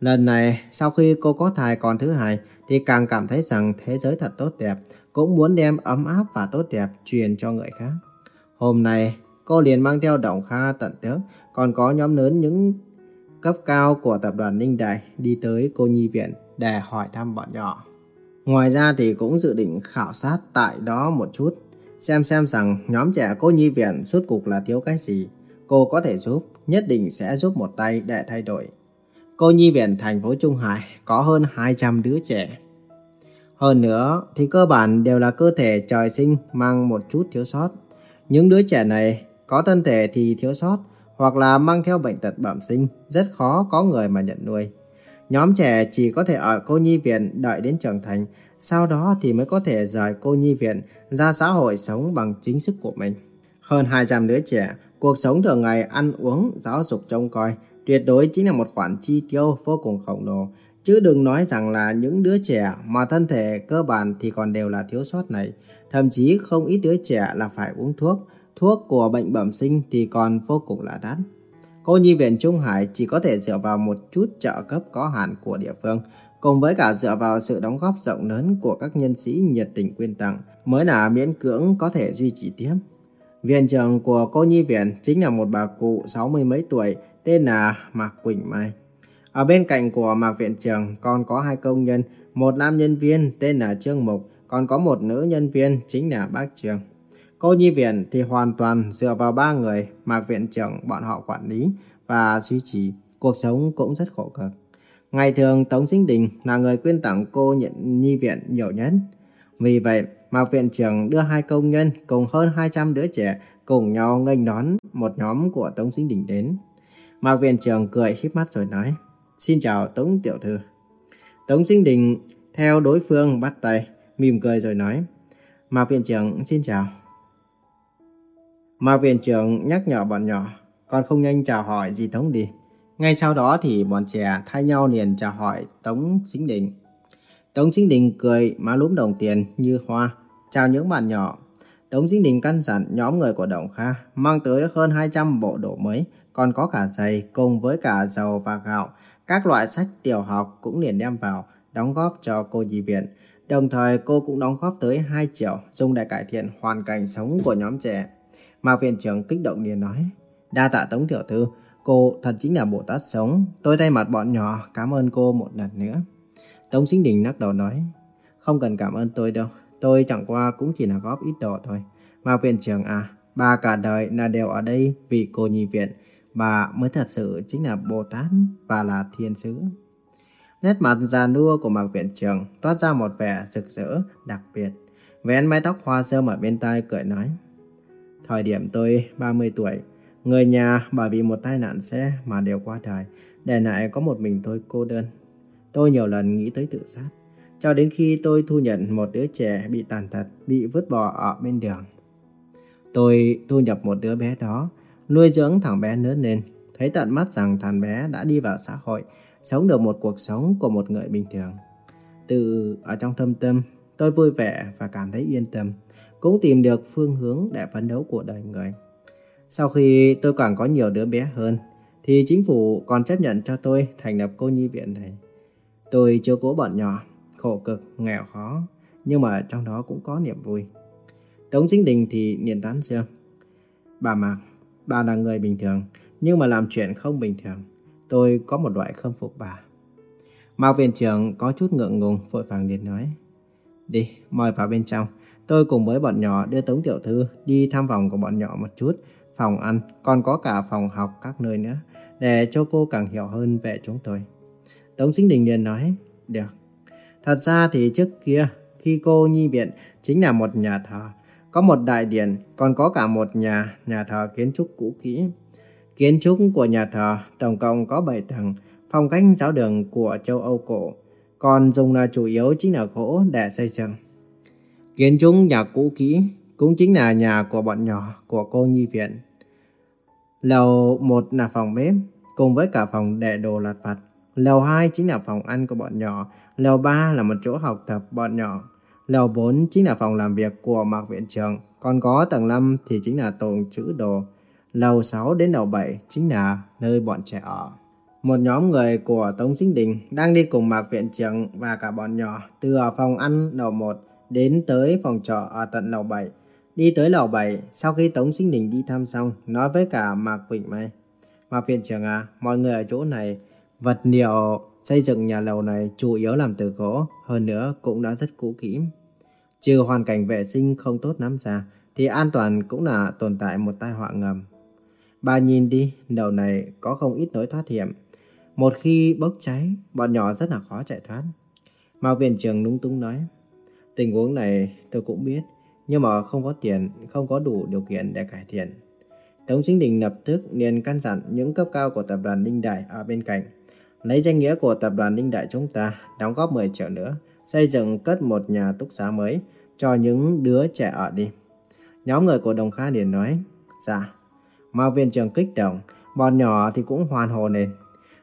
Lần này, sau khi cô có thai con thứ hai, thì càng cảm thấy rằng thế giới thật tốt đẹp, cũng muốn đem ấm áp và tốt đẹp truyền cho người khác. Hôm nay, cô liền mang theo đồng Kha tận tước, còn có nhóm lớn những cấp cao của tập đoàn Ninh Đại đi tới cô nhi viện để hỏi thăm bọn nhỏ. Ngoài ra thì cũng dự định khảo sát tại đó một chút, xem xem rằng nhóm trẻ cô nhi viện suốt cuộc là thiếu cái gì. Cô có thể giúp, nhất định sẽ giúp một tay để thay đổi. Cô nhi viện thành phố Trung Hải có hơn 200 đứa trẻ. Hơn nữa thì cơ bản đều là cơ thể trời sinh mang một chút thiếu sót. Những đứa trẻ này có thân thể thì thiếu sót hoặc là mang theo bệnh tật bẩm sinh, rất khó có người mà nhận nuôi. Nhóm trẻ chỉ có thể ở cô nhi viện đợi đến trưởng thành, sau đó thì mới có thể rời cô nhi viện ra xã hội sống bằng chính sức của mình. Hơn 200 đứa trẻ, cuộc sống thường ngày ăn uống, giáo dục trông coi, tuyệt đối chính là một khoản chi tiêu vô cùng khổng lồ. Chứ đừng nói rằng là những đứa trẻ mà thân thể cơ bản thì còn đều là thiếu sót này. Thậm chí không ít đứa trẻ là phải uống thuốc. Thuốc của bệnh bẩm sinh thì còn vô cùng là đắt. Cô nhi viện Trung Hải chỉ có thể dựa vào một chút trợ cấp có hạn của địa phương, cùng với cả dựa vào sự đóng góp rộng lớn của các nhân sĩ nhiệt tình quyên tặng, mới là miễn cưỡng có thể duy trì tiếp. Viện trưởng của cô nhi viện chính là một bà cụ sáu mươi mấy tuổi tên là Mạc Quỳnh Mai. Ở bên cạnh của Mạc Viện trưởng còn có hai công nhân, một nam nhân viên tên là Trương Mục, còn có một nữ nhân viên chính là Bác Trường. Cô nhi viện thì hoàn toàn dựa vào ba người Mạc Viện trưởng bọn họ quản lý và duy trì, cuộc sống cũng rất khổ cực. Ngày thường Tống Sinh Đình là người quyên tặng cô nhận nhi viện nhiều nhất. Vì vậy, Mạc Viện trưởng đưa hai công nhân cùng hơn 200 đứa trẻ cùng nhau nghênh đón một nhóm của Tống Sinh Đình đến. Mạc Viện trưởng cười híp mắt rồi nói, Xin chào Tống Tiểu Thư. Tống Sinh Đình theo đối phương bắt tay, mỉm cười rồi nói, Mạc Viện trưởng xin chào. Mạc Viện trưởng nhắc nhở bọn nhỏ, còn không nhanh chào hỏi gì Tống đi. Ngay sau đó thì bọn trẻ thay nhau liền chào hỏi Tống Sinh Đình. Tống Sinh Đình cười má lúm đồng tiền như hoa, chào những bạn nhỏ. Tống Sinh Đình căn dặn nhóm người của Đồng Kha mang tới hơn 200 bộ đồ mới, còn có cả giày cùng với cả dầu và gạo. Các loại sách tiểu học cũng liền đem vào, đóng góp cho cô nhi viện. Đồng thời cô cũng đóng góp tới 2 triệu dùng để cải thiện hoàn cảnh sống của nhóm trẻ. Mạc viện trưởng kích động liền nói, đa tạ Tống Tiểu Thư, cô thật chính là Bồ Tát sống. Tôi thay mặt bọn nhỏ cảm ơn cô một lần nữa. Tống Sinh Đình lắc đầu nói, không cần cảm ơn tôi đâu, tôi chẳng qua cũng chỉ là góp ít đồ thôi. Mạc viện trưởng à, bà cả đời là đều ở đây vì cô nhi viện, bà mới thật sự chính là Bồ Tát và là thiên sứ. Nét mặt già nua của Mạc viện trưởng toát ra một vẻ rực rỡ đặc biệt. Vén mái tóc hoa rơm ở bên tai cười nói. Thời điểm tôi 30 tuổi, người nhà bởi vì một tai nạn xe mà đều qua đời. để lại có một mình tôi cô đơn. Tôi nhiều lần nghĩ tới tự sát, cho đến khi tôi thu nhận một đứa trẻ bị tàn tật, bị vứt bỏ ở bên đường. Tôi thu nhập một đứa bé đó, nuôi dưỡng thằng bé lớn lên, thấy tận mắt rằng thằng bé đã đi vào xã hội, sống được một cuộc sống của một người bình thường. Từ ở trong thâm tâm, tôi vui vẻ và cảm thấy yên tâm, cũng tìm được phương hướng để phấn đấu của đời người. Sau khi tôi càng có nhiều đứa bé hơn, thì chính phủ còn chấp nhận cho tôi thành lập cô nhi viện này. Tôi chiếu cố bọn nhỏ, khổ cực, nghèo khó, nhưng mà trong đó cũng có niềm vui. Tống Sinh Đình thì niềm tán dương. Bà Mạc, bà là người bình thường, nhưng mà làm chuyện không bình thường. Tôi có một loại khâm phục bà. Mạc viện trưởng có chút ngượng ngùng, vội vàng liền nói. Đi, mời vào bên trong. Tôi cùng với bọn nhỏ đưa Tống Tiểu Thư đi thăm phòng của bọn nhỏ một chút, phòng ăn, còn có cả phòng học các nơi nữa, để cho cô càng hiểu hơn về chúng tôi. Tống Sinh Đình liền nói, được. Thật ra thì trước kia, khi cô nhi viện chính là một nhà thờ, có một đại điện, còn có cả một nhà, nhà thờ kiến trúc cũ kỹ. Kiến trúc của nhà thờ tổng cộng có 7 tầng, phong cách giáo đường của châu Âu cổ, còn dùng là chủ yếu chính là gỗ để xây dựng. Kiến trúc nhà cũ kỹ cũng chính là nhà của bọn nhỏ của cô nhi viện. Lầu 1 là phòng bếp, cùng với cả phòng để đồ lặt vặt. Lầu 2 chính là phòng ăn của bọn nhỏ, lầu 3 là một chỗ học tập bọn nhỏ. Lầu 4 chính là phòng làm việc của Mạc Viện Trường, còn có tầng 5 thì chính là tồn chữ đồ. Lầu 6 đến lầu 7 chính là nơi bọn trẻ ở. Một nhóm người của Tống Sinh Đình đang đi cùng Mạc Viện Trường và cả bọn nhỏ từ ở phòng ăn lầu 1 đến tới phòng trọ ở tận lầu 7. Đi tới lầu 7, sau khi Tống Sinh Đình đi thăm xong, nói với cả Mạc Quỳnh Mai. Mạc Viện Trường à, mọi người ở chỗ này, vật liệu xây dựng nhà lầu này chủ yếu làm từ gỗ, hơn nữa cũng đã rất cũ kỹ. Trừ hoàn cảnh vệ sinh không tốt lắm ra, thì an toàn cũng là tồn tại một tai họa ngầm. Bà nhìn đi, đầu này có không ít lối thoát hiểm. Một khi bốc cháy, bọn nhỏ rất là khó chạy thoát. Mạc viện trường lung tung nói, tình huống này tôi cũng biết, nhưng mà không có tiền, không có đủ điều kiện để cải thiện. Tống Sinh Đình lập tức liền căn dặn những cấp cao của tập đoàn Ninh Đại ở bên cạnh. Lấy danh nghĩa của tập đoàn Ninh Đại chúng ta đóng góp 10 triệu nữa, xây dựng cất một nhà túc xá mới cho những đứa trẻ ở đi. Nhóm người của Đồng Kha liền nói, dạ. mà viện trưởng kích động, bọn nhỏ thì cũng hoàn hồ lên.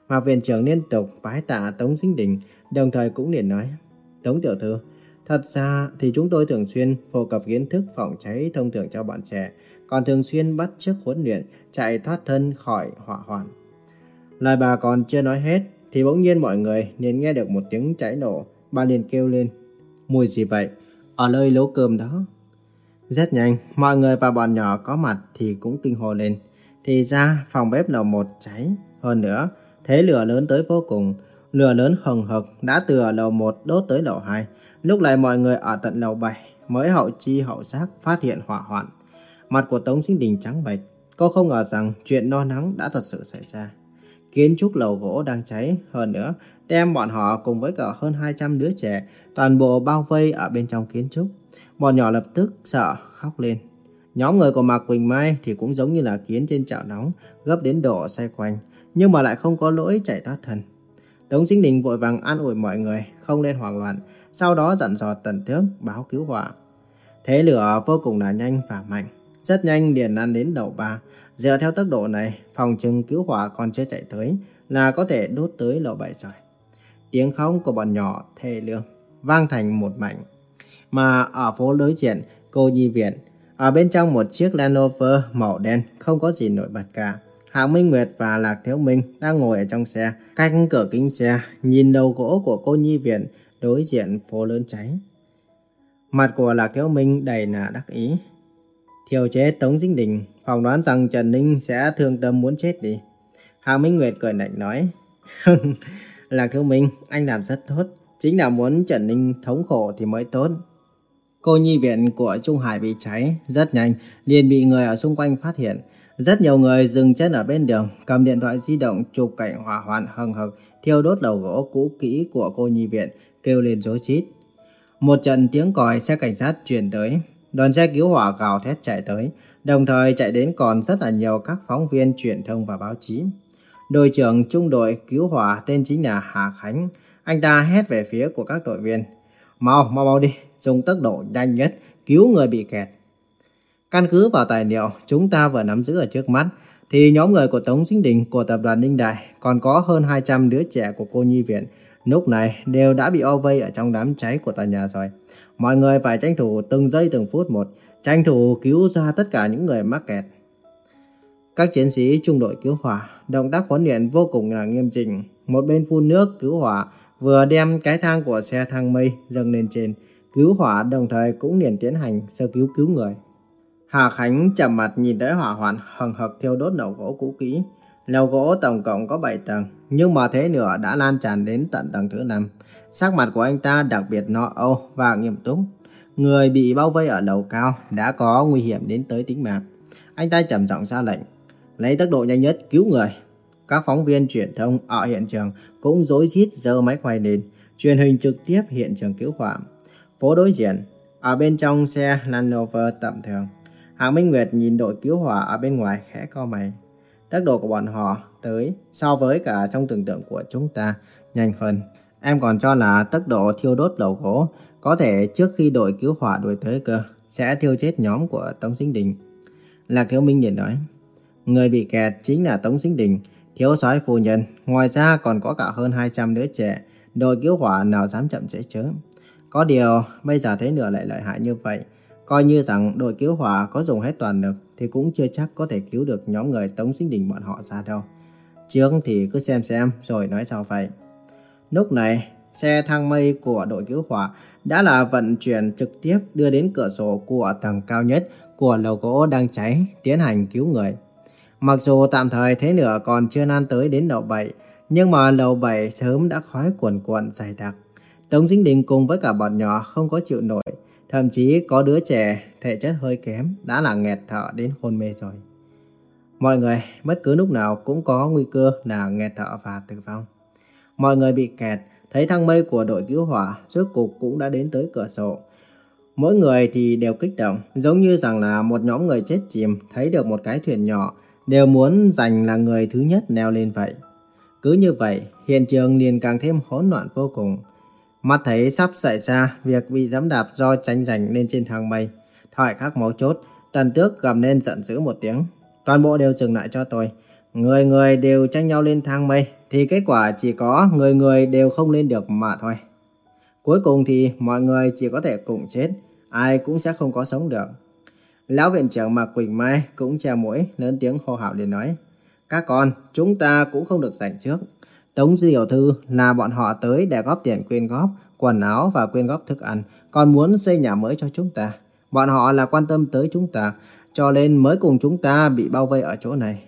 mà viện trưởng liên tục bái tạ Tống Sinh Đình, đồng thời cũng liền nói, Tống Tiểu Thư, thật ra thì chúng tôi thường xuyên phổ cập kiến thức phòng cháy thông thường cho bọn trẻ, còn thường xuyên bắt chước huấn luyện chạy thoát thân khỏi hỏa hoạn. Lời bà còn chưa nói hết, thì bỗng nhiên mọi người liền nghe được một tiếng cháy nổ, bà liền kêu lên. Mùi gì vậy? Ở nơi lỗ cơm đó. Rất nhanh, mọi người và bọn nhỏ có mặt thì cũng kinh hồ lên. Thì ra phòng bếp lầu một cháy. Hơn nữa, thế lửa lớn tới vô cùng. Lửa lớn hừng hực đã từ ở lầu 1 đốt tới lầu 2. Lúc này mọi người ở tận lầu 7 mới hậu chi hậu giác phát hiện hỏa hoạn. Mặt của Tống Sinh Đình trắng bệch. Cô không ngờ rằng chuyện no nắng đã thật sự xảy ra. Kiến trúc lầu gỗ đang cháy, hơn nữa đem bọn họ cùng với cả hơn 200 đứa trẻ toàn bộ bao vây ở bên trong kiến trúc. Bọn nhỏ lập tức sợ khóc lên. Nhóm người của Mạc Quỳnh Mai thì cũng giống như là kiến trên chảo nóng, gấp đến độ xoay quanh, nhưng mà lại không có lỗi chạy thoát thân. Tống Sinh Đình vội vàng an ủi mọi người, không nên hoảng loạn, sau đó dặn dò tần thước báo cứu hỏa. Thế lửa vô cùng là nhanh và mạnh, rất nhanh liền lan đến đầu ba. Dựa theo tốc độ này, phòng trừng cứu hỏa còn chưa chạy tới là có thể đốt tới lầu 7 rồi. Tiếng khóc của bọn nhỏ thê lương, vang thành một mảnh. Mà ở phố đối diện, cô nhi viện, ở bên trong một chiếc Land Rover màu đen không có gì nổi bật cả. Hạ Minh Nguyệt và Lạc Thiếu Minh đang ngồi ở trong xe, cách cửa kính xe, nhìn đầu gỗ của cô nhi viện đối diện phố lớn cháy. Mặt của Lạc Thiếu Minh đầy là đắc ý. Thiều chế Tống Dinh Đình phỏng đoán rằng Trần Ninh sẽ thương tâm muốn chết đi. Hạ Minh Nguyệt cười lạnh nói. Lạc Thiếu Minh, anh làm rất tốt. Chính là muốn Trần Ninh thống khổ thì mới tốt. Cô nhi viện của Trung Hải bị cháy rất nhanh, liền bị người ở xung quanh phát hiện. Rất nhiều người dừng chân ở bên đường, cầm điện thoại di động chụp cảnh hỏa hoạn hừng hực, thiêu đốt lầu gỗ cũ kỹ của cô nhi viện, kêu lên rối rít. Một trận tiếng còi xe cảnh sát truyền tới, đoàn xe cứu hỏa gào thét chạy tới, đồng thời chạy đến còn rất là nhiều các phóng viên truyền thông và báo chí. Đội trưởng trung đội cứu hỏa tên chính là Hà Khánh. Anh ta hét về phía của các đội viên. Mau, mau mau đi, dùng tốc độ nhanh nhất, cứu người bị kẹt. Căn cứ vào tài liệu chúng ta vừa nắm giữ ở trước mắt, thì nhóm người của Tống Sinh Đình của tập đoàn Ninh Đại còn có hơn 200 đứa trẻ của cô nhi viện. Lúc này đều đã bị bao vây ở trong đám cháy của tòa nhà rồi. Mọi người phải tranh thủ từng giây từng phút một, tranh thủ cứu ra tất cả những người mắc kẹt. Các chiến sĩ trung đội cứu hỏa, động tác huấn luyện vô cùng là nghiêm chỉnh. Một bên phun nước cứu hỏa, vừa đem cái thang của xe thang mây dâng lên trên, cứu hỏa đồng thời cũng liền tiến hành sơ cứu cứu người. Hà Khánh chậm mặt nhìn tới hỏa hoạn hừng hực thiêu đốt lầu gỗ cũ kỹ. Lầu gỗ tổng cộng có 7 tầng, nhưng mà thế nữa đã lan tràn đến tận tầng thứ 5. Sắc mặt của anh ta đặc biệt nọ âu và nghiêm túc. Người bị bao vây ở lầu cao đã có nguy hiểm đến tới tính mạng. Anh ta trầm giọng ra lệnh, lấy tốc độ nhanh nhất cứu người. Các phóng viên truyền thông ở hiện trường cũng rối rít giơ máy quay lên, truyền hình trực tiếp hiện trường cứu hỏa. Phố đối diện, ở bên trong xe Land Rover tầm thường, Hạ Minh Nguyệt nhìn đội cứu hỏa ở bên ngoài khẽ co mày. Tốc độ của bọn họ tới so với cả trong tưởng tượng của chúng ta nhanh hơn. Em còn cho là tốc độ thiêu đốt lầu gỗ có thể trước khi đội cứu hỏa đuổi tới cơ sẽ thiêu chết nhóm của Tống Sinh Đình. Lạc Thiếu Minh liền nói, người bị kẹt chính là Tống Sinh Đình, thiếu soái phu nhân, ngoài ra còn có cả hơn 200 đứa trẻ, đội cứu hỏa nào dám chậm trễ chứ. Có điều, bây giờ thế nửa lại lợi hại như vậy, coi như rằng đội cứu hỏa có dùng hết toàn lực thì cũng chưa chắc có thể cứu được nhóm người Tống Sinh Đình bọn họ ra đâu. Trước thì cứ xem xem rồi nói sao vậy. Lúc này, xe thang mây của đội cứu hỏa đã là vận chuyển trực tiếp đưa đến cửa sổ của tầng cao nhất của lầu gỗ đang cháy, tiến hành cứu người. Mặc dù tạm thời thế nửa còn chưa nan tới đến lầu 7, nhưng mà lầu 7 sớm đã khói cuồn cuộn dày đặc. Tống Dính Đình cùng với cả bọn nhỏ không có chịu nổi, thậm chí có đứa trẻ thể chất hơi kém đã là nghẹt thở đến hôn mê rồi. Mọi người bất cứ lúc nào cũng có nguy cơ là nghẹt thở và tử vong. Mọi người bị kẹt, thấy thang mây của đội cứu hỏa rốt cục cũng đã đến tới cửa sổ. Mỗi người thì đều kích động, giống như rằng là một nhóm người chết chìm thấy được một cái thuyền nhỏ, đều muốn giành là người thứ nhất leo lên vậy. Cứ như vậy, hiện trường liền càng thêm hỗn loạn vô cùng. Mắt thấy sắp xảy ra việc bị giẫm đạp do tranh giành lên trên thang mây. Thoại khắc máu chốt, tần tước gầm lên giận dữ một tiếng. Toàn bộ đều dừng lại cho tôi. Người người đều tranh nhau lên thang mây, thì kết quả chỉ có người người đều không lên được mà thôi. Cuối cùng thì mọi người chỉ có thể cùng chết, ai cũng sẽ không có sống được. Lão viện trưởng Mạc Quỳnh Mai cũng che mũi, lớn tiếng hô hào để nói. Các con, chúng ta cũng không được giành trước. Tống Diệu Thư là bọn họ tới để góp tiền quyên góp, quần áo và quyên góp thức ăn, còn muốn xây nhà mới cho chúng ta. Bọn họ là quan tâm tới chúng ta, cho nên mới cùng chúng ta bị bao vây ở chỗ này.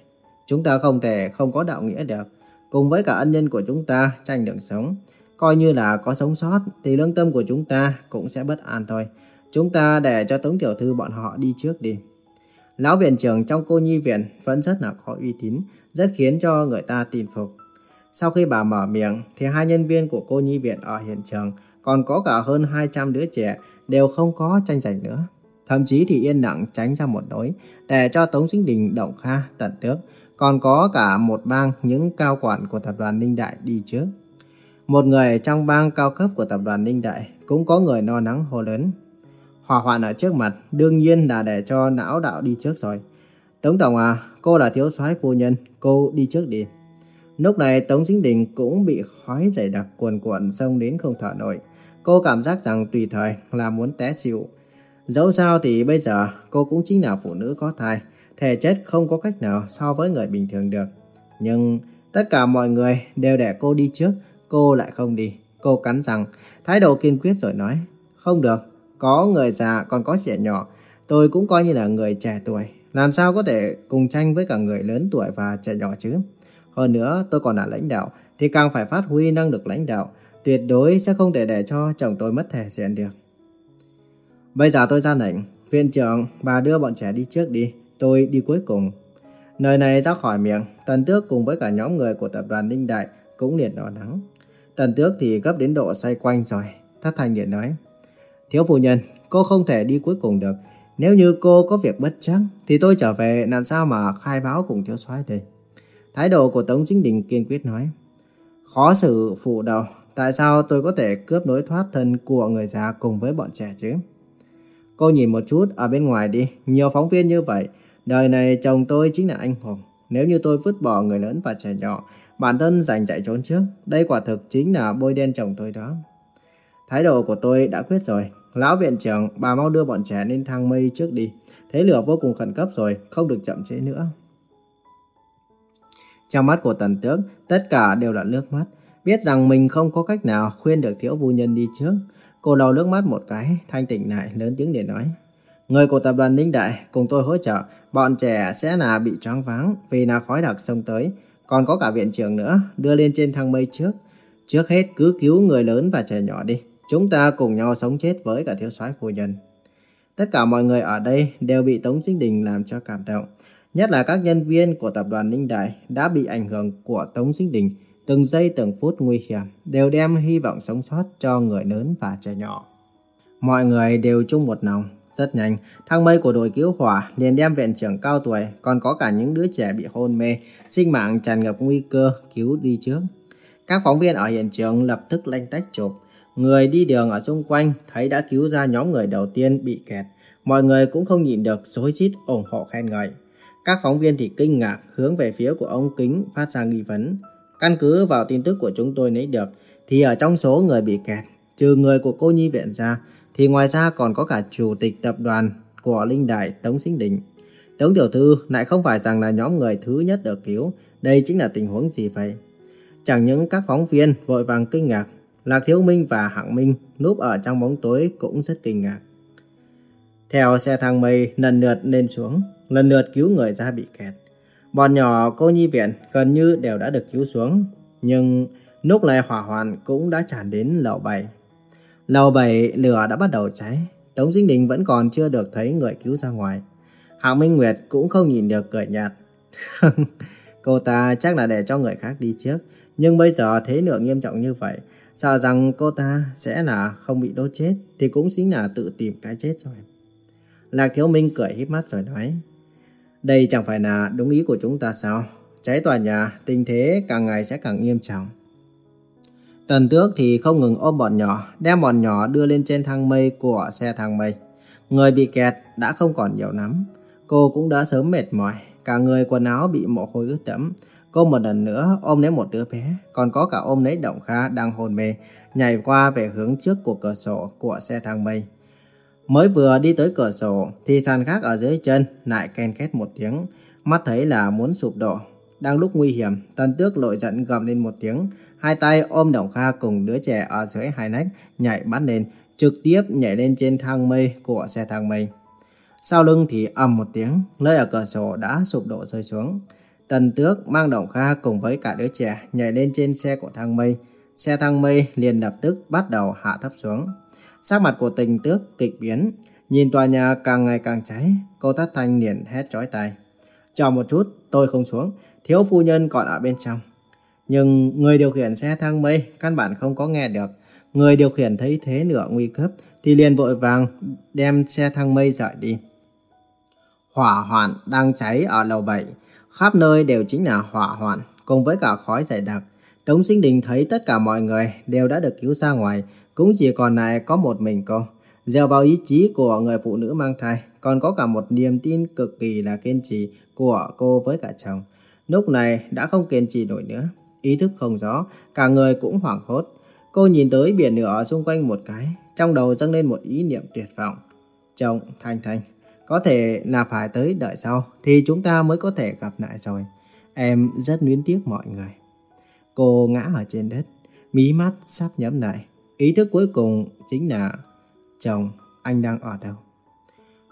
Chúng ta không thể không có đạo nghĩa được. Cùng với cả ân nhân của chúng ta tranh đường sống. Coi như là có sống sót thì lương tâm của chúng ta cũng sẽ bất an thôi. Chúng ta để cho Tống Tiểu Thư bọn họ đi trước đi. Lão viện trưởng trong cô nhi viện vẫn rất là có uy tín, rất khiến cho người ta tin phục. Sau khi bà mở miệng thì hai nhân viên của cô nhi viện ở hiện trường còn có cả hơn 200 đứa trẻ đều không có tranh giành nữa. Thậm chí thì yên lặng tránh ra một đối để cho Tống Sinh Đình, Động Kha, Tận Tước còn có cả một bang những cao quản của tập đoàn Ninh Đại đi trước. Một người trong bang cao cấp của tập đoàn Ninh Đại cũng có người no nắng hô lớn. Hỏa hoạn ở trước mặt đương nhiên là để cho não đạo đi trước rồi. Tống Tổng à, cô là thiếu soái phu nhân, cô đi trước đi. Lúc này Tống Dính Đình cũng bị khói dày đặc cuồn cuộn xông đến không thở nổi. Cô cảm giác rằng tùy thời là muốn té xỉu. Dẫu sao thì bây giờ cô cũng chính là phụ nữ có thai, thể chất không có cách nào so với người bình thường được. Nhưng tất cả mọi người đều để cô đi trước, cô lại không đi. Cô cắn rằng, thái độ kiên quyết rồi nói, không được, có người già còn có trẻ nhỏ, tôi cũng coi như là người trẻ tuổi. Làm sao có thể cùng tranh với cả người lớn tuổi và trẻ nhỏ chứ? Hơn nữa, tôi còn là lãnh đạo, thì càng phải phát huy năng lực lãnh đạo. Tuyệt đối sẽ không thể để cho chồng tôi mất thể diện được. Bây giờ tôi ra lệnh, viện trưởng, bà đưa bọn trẻ đi trước đi, tôi đi cuối cùng. Nơi này ra khỏi miệng, Tần Tước cùng với cả nhóm người của tập đoàn Ninh Đại cũng liền đỏ nắng. Tần Tước thì gấp đến độ xoay quanh rồi, thất thành liền nói. Thiếu phụ nhân, cô không thể đi cuối cùng được. Nếu như cô có việc bất chắc, thì tôi trở về làm sao mà khai báo cùng thiếu soái đây. Thái độ của Tống Chính Đình kiên quyết nói. Khó xử phụ đầu, tại sao tôi có thể cướp nối thoát thân của người già cùng với bọn trẻ chứ? Cô nhìn một chút ở bên ngoài đi, nhiều phóng viên như vậy. Đời này chồng tôi chính là anh hùng. Nếu như tôi vứt bỏ người lớn và trẻ nhỏ, bản thân giành chạy trốn trước, đây quả thực chính là bôi đen chồng tôi đó. Thái độ của tôi đã quyết rồi. Lão viện trưởng, bà mau đưa bọn trẻ lên thang mây trước đi. Thế lửa vô cùng khẩn cấp rồi, không được chậm trễ nữa. Trong mắt của tần tước, tất cả đều là nước mắt. Biết rằng mình không có cách nào khuyên được thiếu phu nhân đi trước. Cô lau nước mắt một cái, thanh tỉnh lại, lớn tiếng để nói. Người của tập đoàn Ninh Đại cùng tôi hỗ trợ, bọn trẻ sẽ là bị choáng váng vì là khói đặc sông tới. Còn có cả viện trưởng nữa, đưa lên trên thang mây trước. Trước hết cứ cứu người lớn và trẻ nhỏ đi. Chúng ta cùng nhau sống chết với cả thiếu soái phu nhân. Tất cả mọi người ở đây đều bị Tống Sinh Đình làm cho cảm động. Nhất là các nhân viên của tập đoàn Ninh Đại đã bị ảnh hưởng của Tống Sinh Đình. Từng giây từng phút nguy hiểm đều đem hy vọng sống sót cho người lớn và trẻ nhỏ. Mọi người đều chung một lòng. Rất nhanh, thang mây của đội cứu hỏa liền đem viện trưởng cao tuổi, còn có cả những đứa trẻ bị hôn mê, sinh mạng tràn ngập nguy cơ cứu đi trước. Các phóng viên ở hiện trường lập tức lanh tách chụp. Người đi đường ở xung quanh thấy đã cứu ra nhóm người đầu tiên bị kẹt. Mọi người cũng không nhịn được rối rít ủng hộ khen ngợi. Các phóng viên thì kinh ngạc hướng về phía của ông Kính phát ra nghi vấn. Căn cứ vào tin tức của chúng tôi lấy được, thì ở trong số người bị kẹt, trừ người của cô nhi viện ra, thì ngoài ra còn có cả chủ tịch tập đoàn của Linh Đại Tống Sinh Đình. Tống Tiểu Thư lại không phải rằng là nhóm người thứ nhất được cứu, đây chính là tình huống gì vậy? Chẳng những các phóng viên vội vàng kinh ngạc, Lạc Thiếu Minh và Hạng Minh núp ở trong bóng tối cũng rất kinh ngạc. Theo xe thang mây lần lượt lên xuống, lần lượt cứu người ra bị kẹt. Bọn nhỏ cô nhi viện gần như đều đã được cứu xuống, nhưng lúc này hỏa hoạn cũng đã tràn đến lầu 7. Lầu 7 lửa đã bắt đầu cháy, Tống Dinh Đình vẫn còn chưa được thấy người cứu ra ngoài. Hạng Minh Nguyệt cũng không nhìn được cười nhạt. Cô ta chắc là để cho người khác đi trước, nhưng bây giờ thế lượng nghiêm trọng như vậy, sợ rằng cô ta sẽ là không bị đốt chết thì cũng chính là tự tìm cái chết rồi. Lạc Thiếu Minh cười híp mắt rồi nói, đây chẳng phải là đúng ý của chúng ta sao? Cháy tòa nhà, tình thế càng ngày sẽ càng nghiêm trọng. Tần tước thì không ngừng ôm bọn nhỏ, đem bọn nhỏ đưa lên trên thang mây của xe thang mây. Người bị kẹt đã không còn nhiều lắm. Cô cũng đã sớm mệt mỏi, cả người quần áo bị mồ hôi ướt đẫm. Cô một lần nữa ôm lấy một đứa bé, còn có cả ôm lấy Động Kha đang hôn mê, nhảy qua về hướng trước của cửa sổ của xe thang mây. Mới vừa đi tới cửa sổ thì sàn khác ở dưới chân lại ken két một tiếng, mắt thấy là muốn sụp đổ. Đang lúc nguy hiểm, tần tước lội giận gầm lên một tiếng, hai tay ôm Đồng Kha cùng đứa trẻ ở dưới hai nách nhảy bắn lên, trực tiếp nhảy lên trên thang mây của xe thang mây. Sau lưng thì ầm một tiếng, nơi ở cửa sổ đã sụp đổ rơi xuống. Tần tước mang Đồng Kha cùng với cả đứa trẻ nhảy lên trên xe của thang mây. Xe thang mây liền lập tức bắt đầu hạ thấp xuống. Sắc mặt của tình tước kịch biến, nhìn tòa nhà càng ngày càng cháy, cô thất thanh liền hét chói tai. Chờ một chút, tôi không xuống, thiếu phu nhân còn ở bên trong. Nhưng người điều khiển xe thang mây căn bản không có nghe được. Người điều khiển thấy thế nửa nguy cấp thì liền vội vàng đem xe thang mây rời đi. Hỏa hoạn đang cháy ở lầu 7, khắp nơi đều chính là hỏa hoạn cùng với cả khói dày đặc. Tống Sinh Đình thấy tất cả mọi người đều đã được cứu ra ngoài, cũng chỉ còn lại có một mình cô. Dèo vào ý chí của người phụ nữ mang thai, còn có cả một niềm tin cực kỳ là kiên trì của cô với cả chồng. Lúc này đã không kiên trì nổi nữa, ý thức không rõ, cả người cũng hoảng hốt. Cô nhìn tới biển lửa xung quanh một cái, trong đầu dâng lên một ý niệm tuyệt vọng. Chồng, Thanh Thanh, có thể là phải tới đợi sau thì chúng ta mới có thể gặp lại rồi. Em rất luyến tiếc mọi người. Cô ngã ở trên đất, mí mắt sắp nhắm lại. Ý thức cuối cùng chính là chồng, anh đang ở đâu?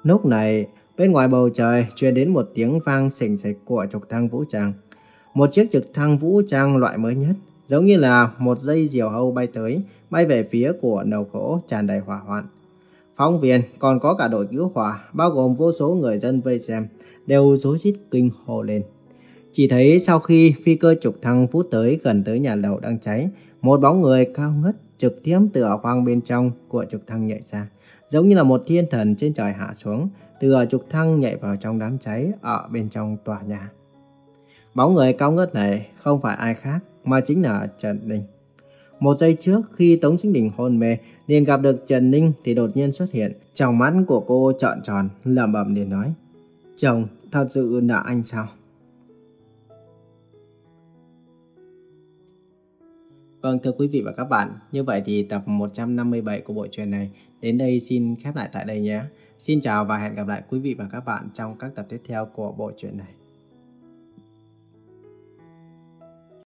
Lúc này, bên ngoài bầu trời truyền đến một tiếng vang sình sịch của trực thăng vũ trang. Một chiếc trực thăng vũ trang loại mới nhất, giống như là một dây diều hâu bay tới, bay về phía của nầu khổ tràn đầy hỏa hoạn. Phóng viên còn có cả đội cứu hỏa, bao gồm vô số người dân vây xem, đều rối rít kinh hồ lên. Chỉ thấy sau khi phi cơ trục thăng phút tới gần tới nhà lầu đang cháy, một bóng người cao ngất trực tiếp từ ở khoang bên trong của trục thăng nhảy ra, giống như là một thiên thần trên trời hạ xuống, từ ở trục thăng nhảy vào trong đám cháy ở bên trong tòa nhà. Bóng người cao ngất này không phải ai khác mà chính là Trần Đình một giây trước khi Tống Sinh Đình hôn mê, liền gặp được Trần Ninh thì đột nhiên xuất hiện. Trong mắt của cô trợn tròn, lẩm bẩm liền nói. Chồng, thật sự là anh sao? Vâng thưa quý vị và các bạn, như vậy thì tập 157 của bộ truyện này đến đây xin khép lại tại đây nhé. Xin chào và hẹn gặp lại quý vị và các bạn trong các tập tiếp theo của bộ truyện này.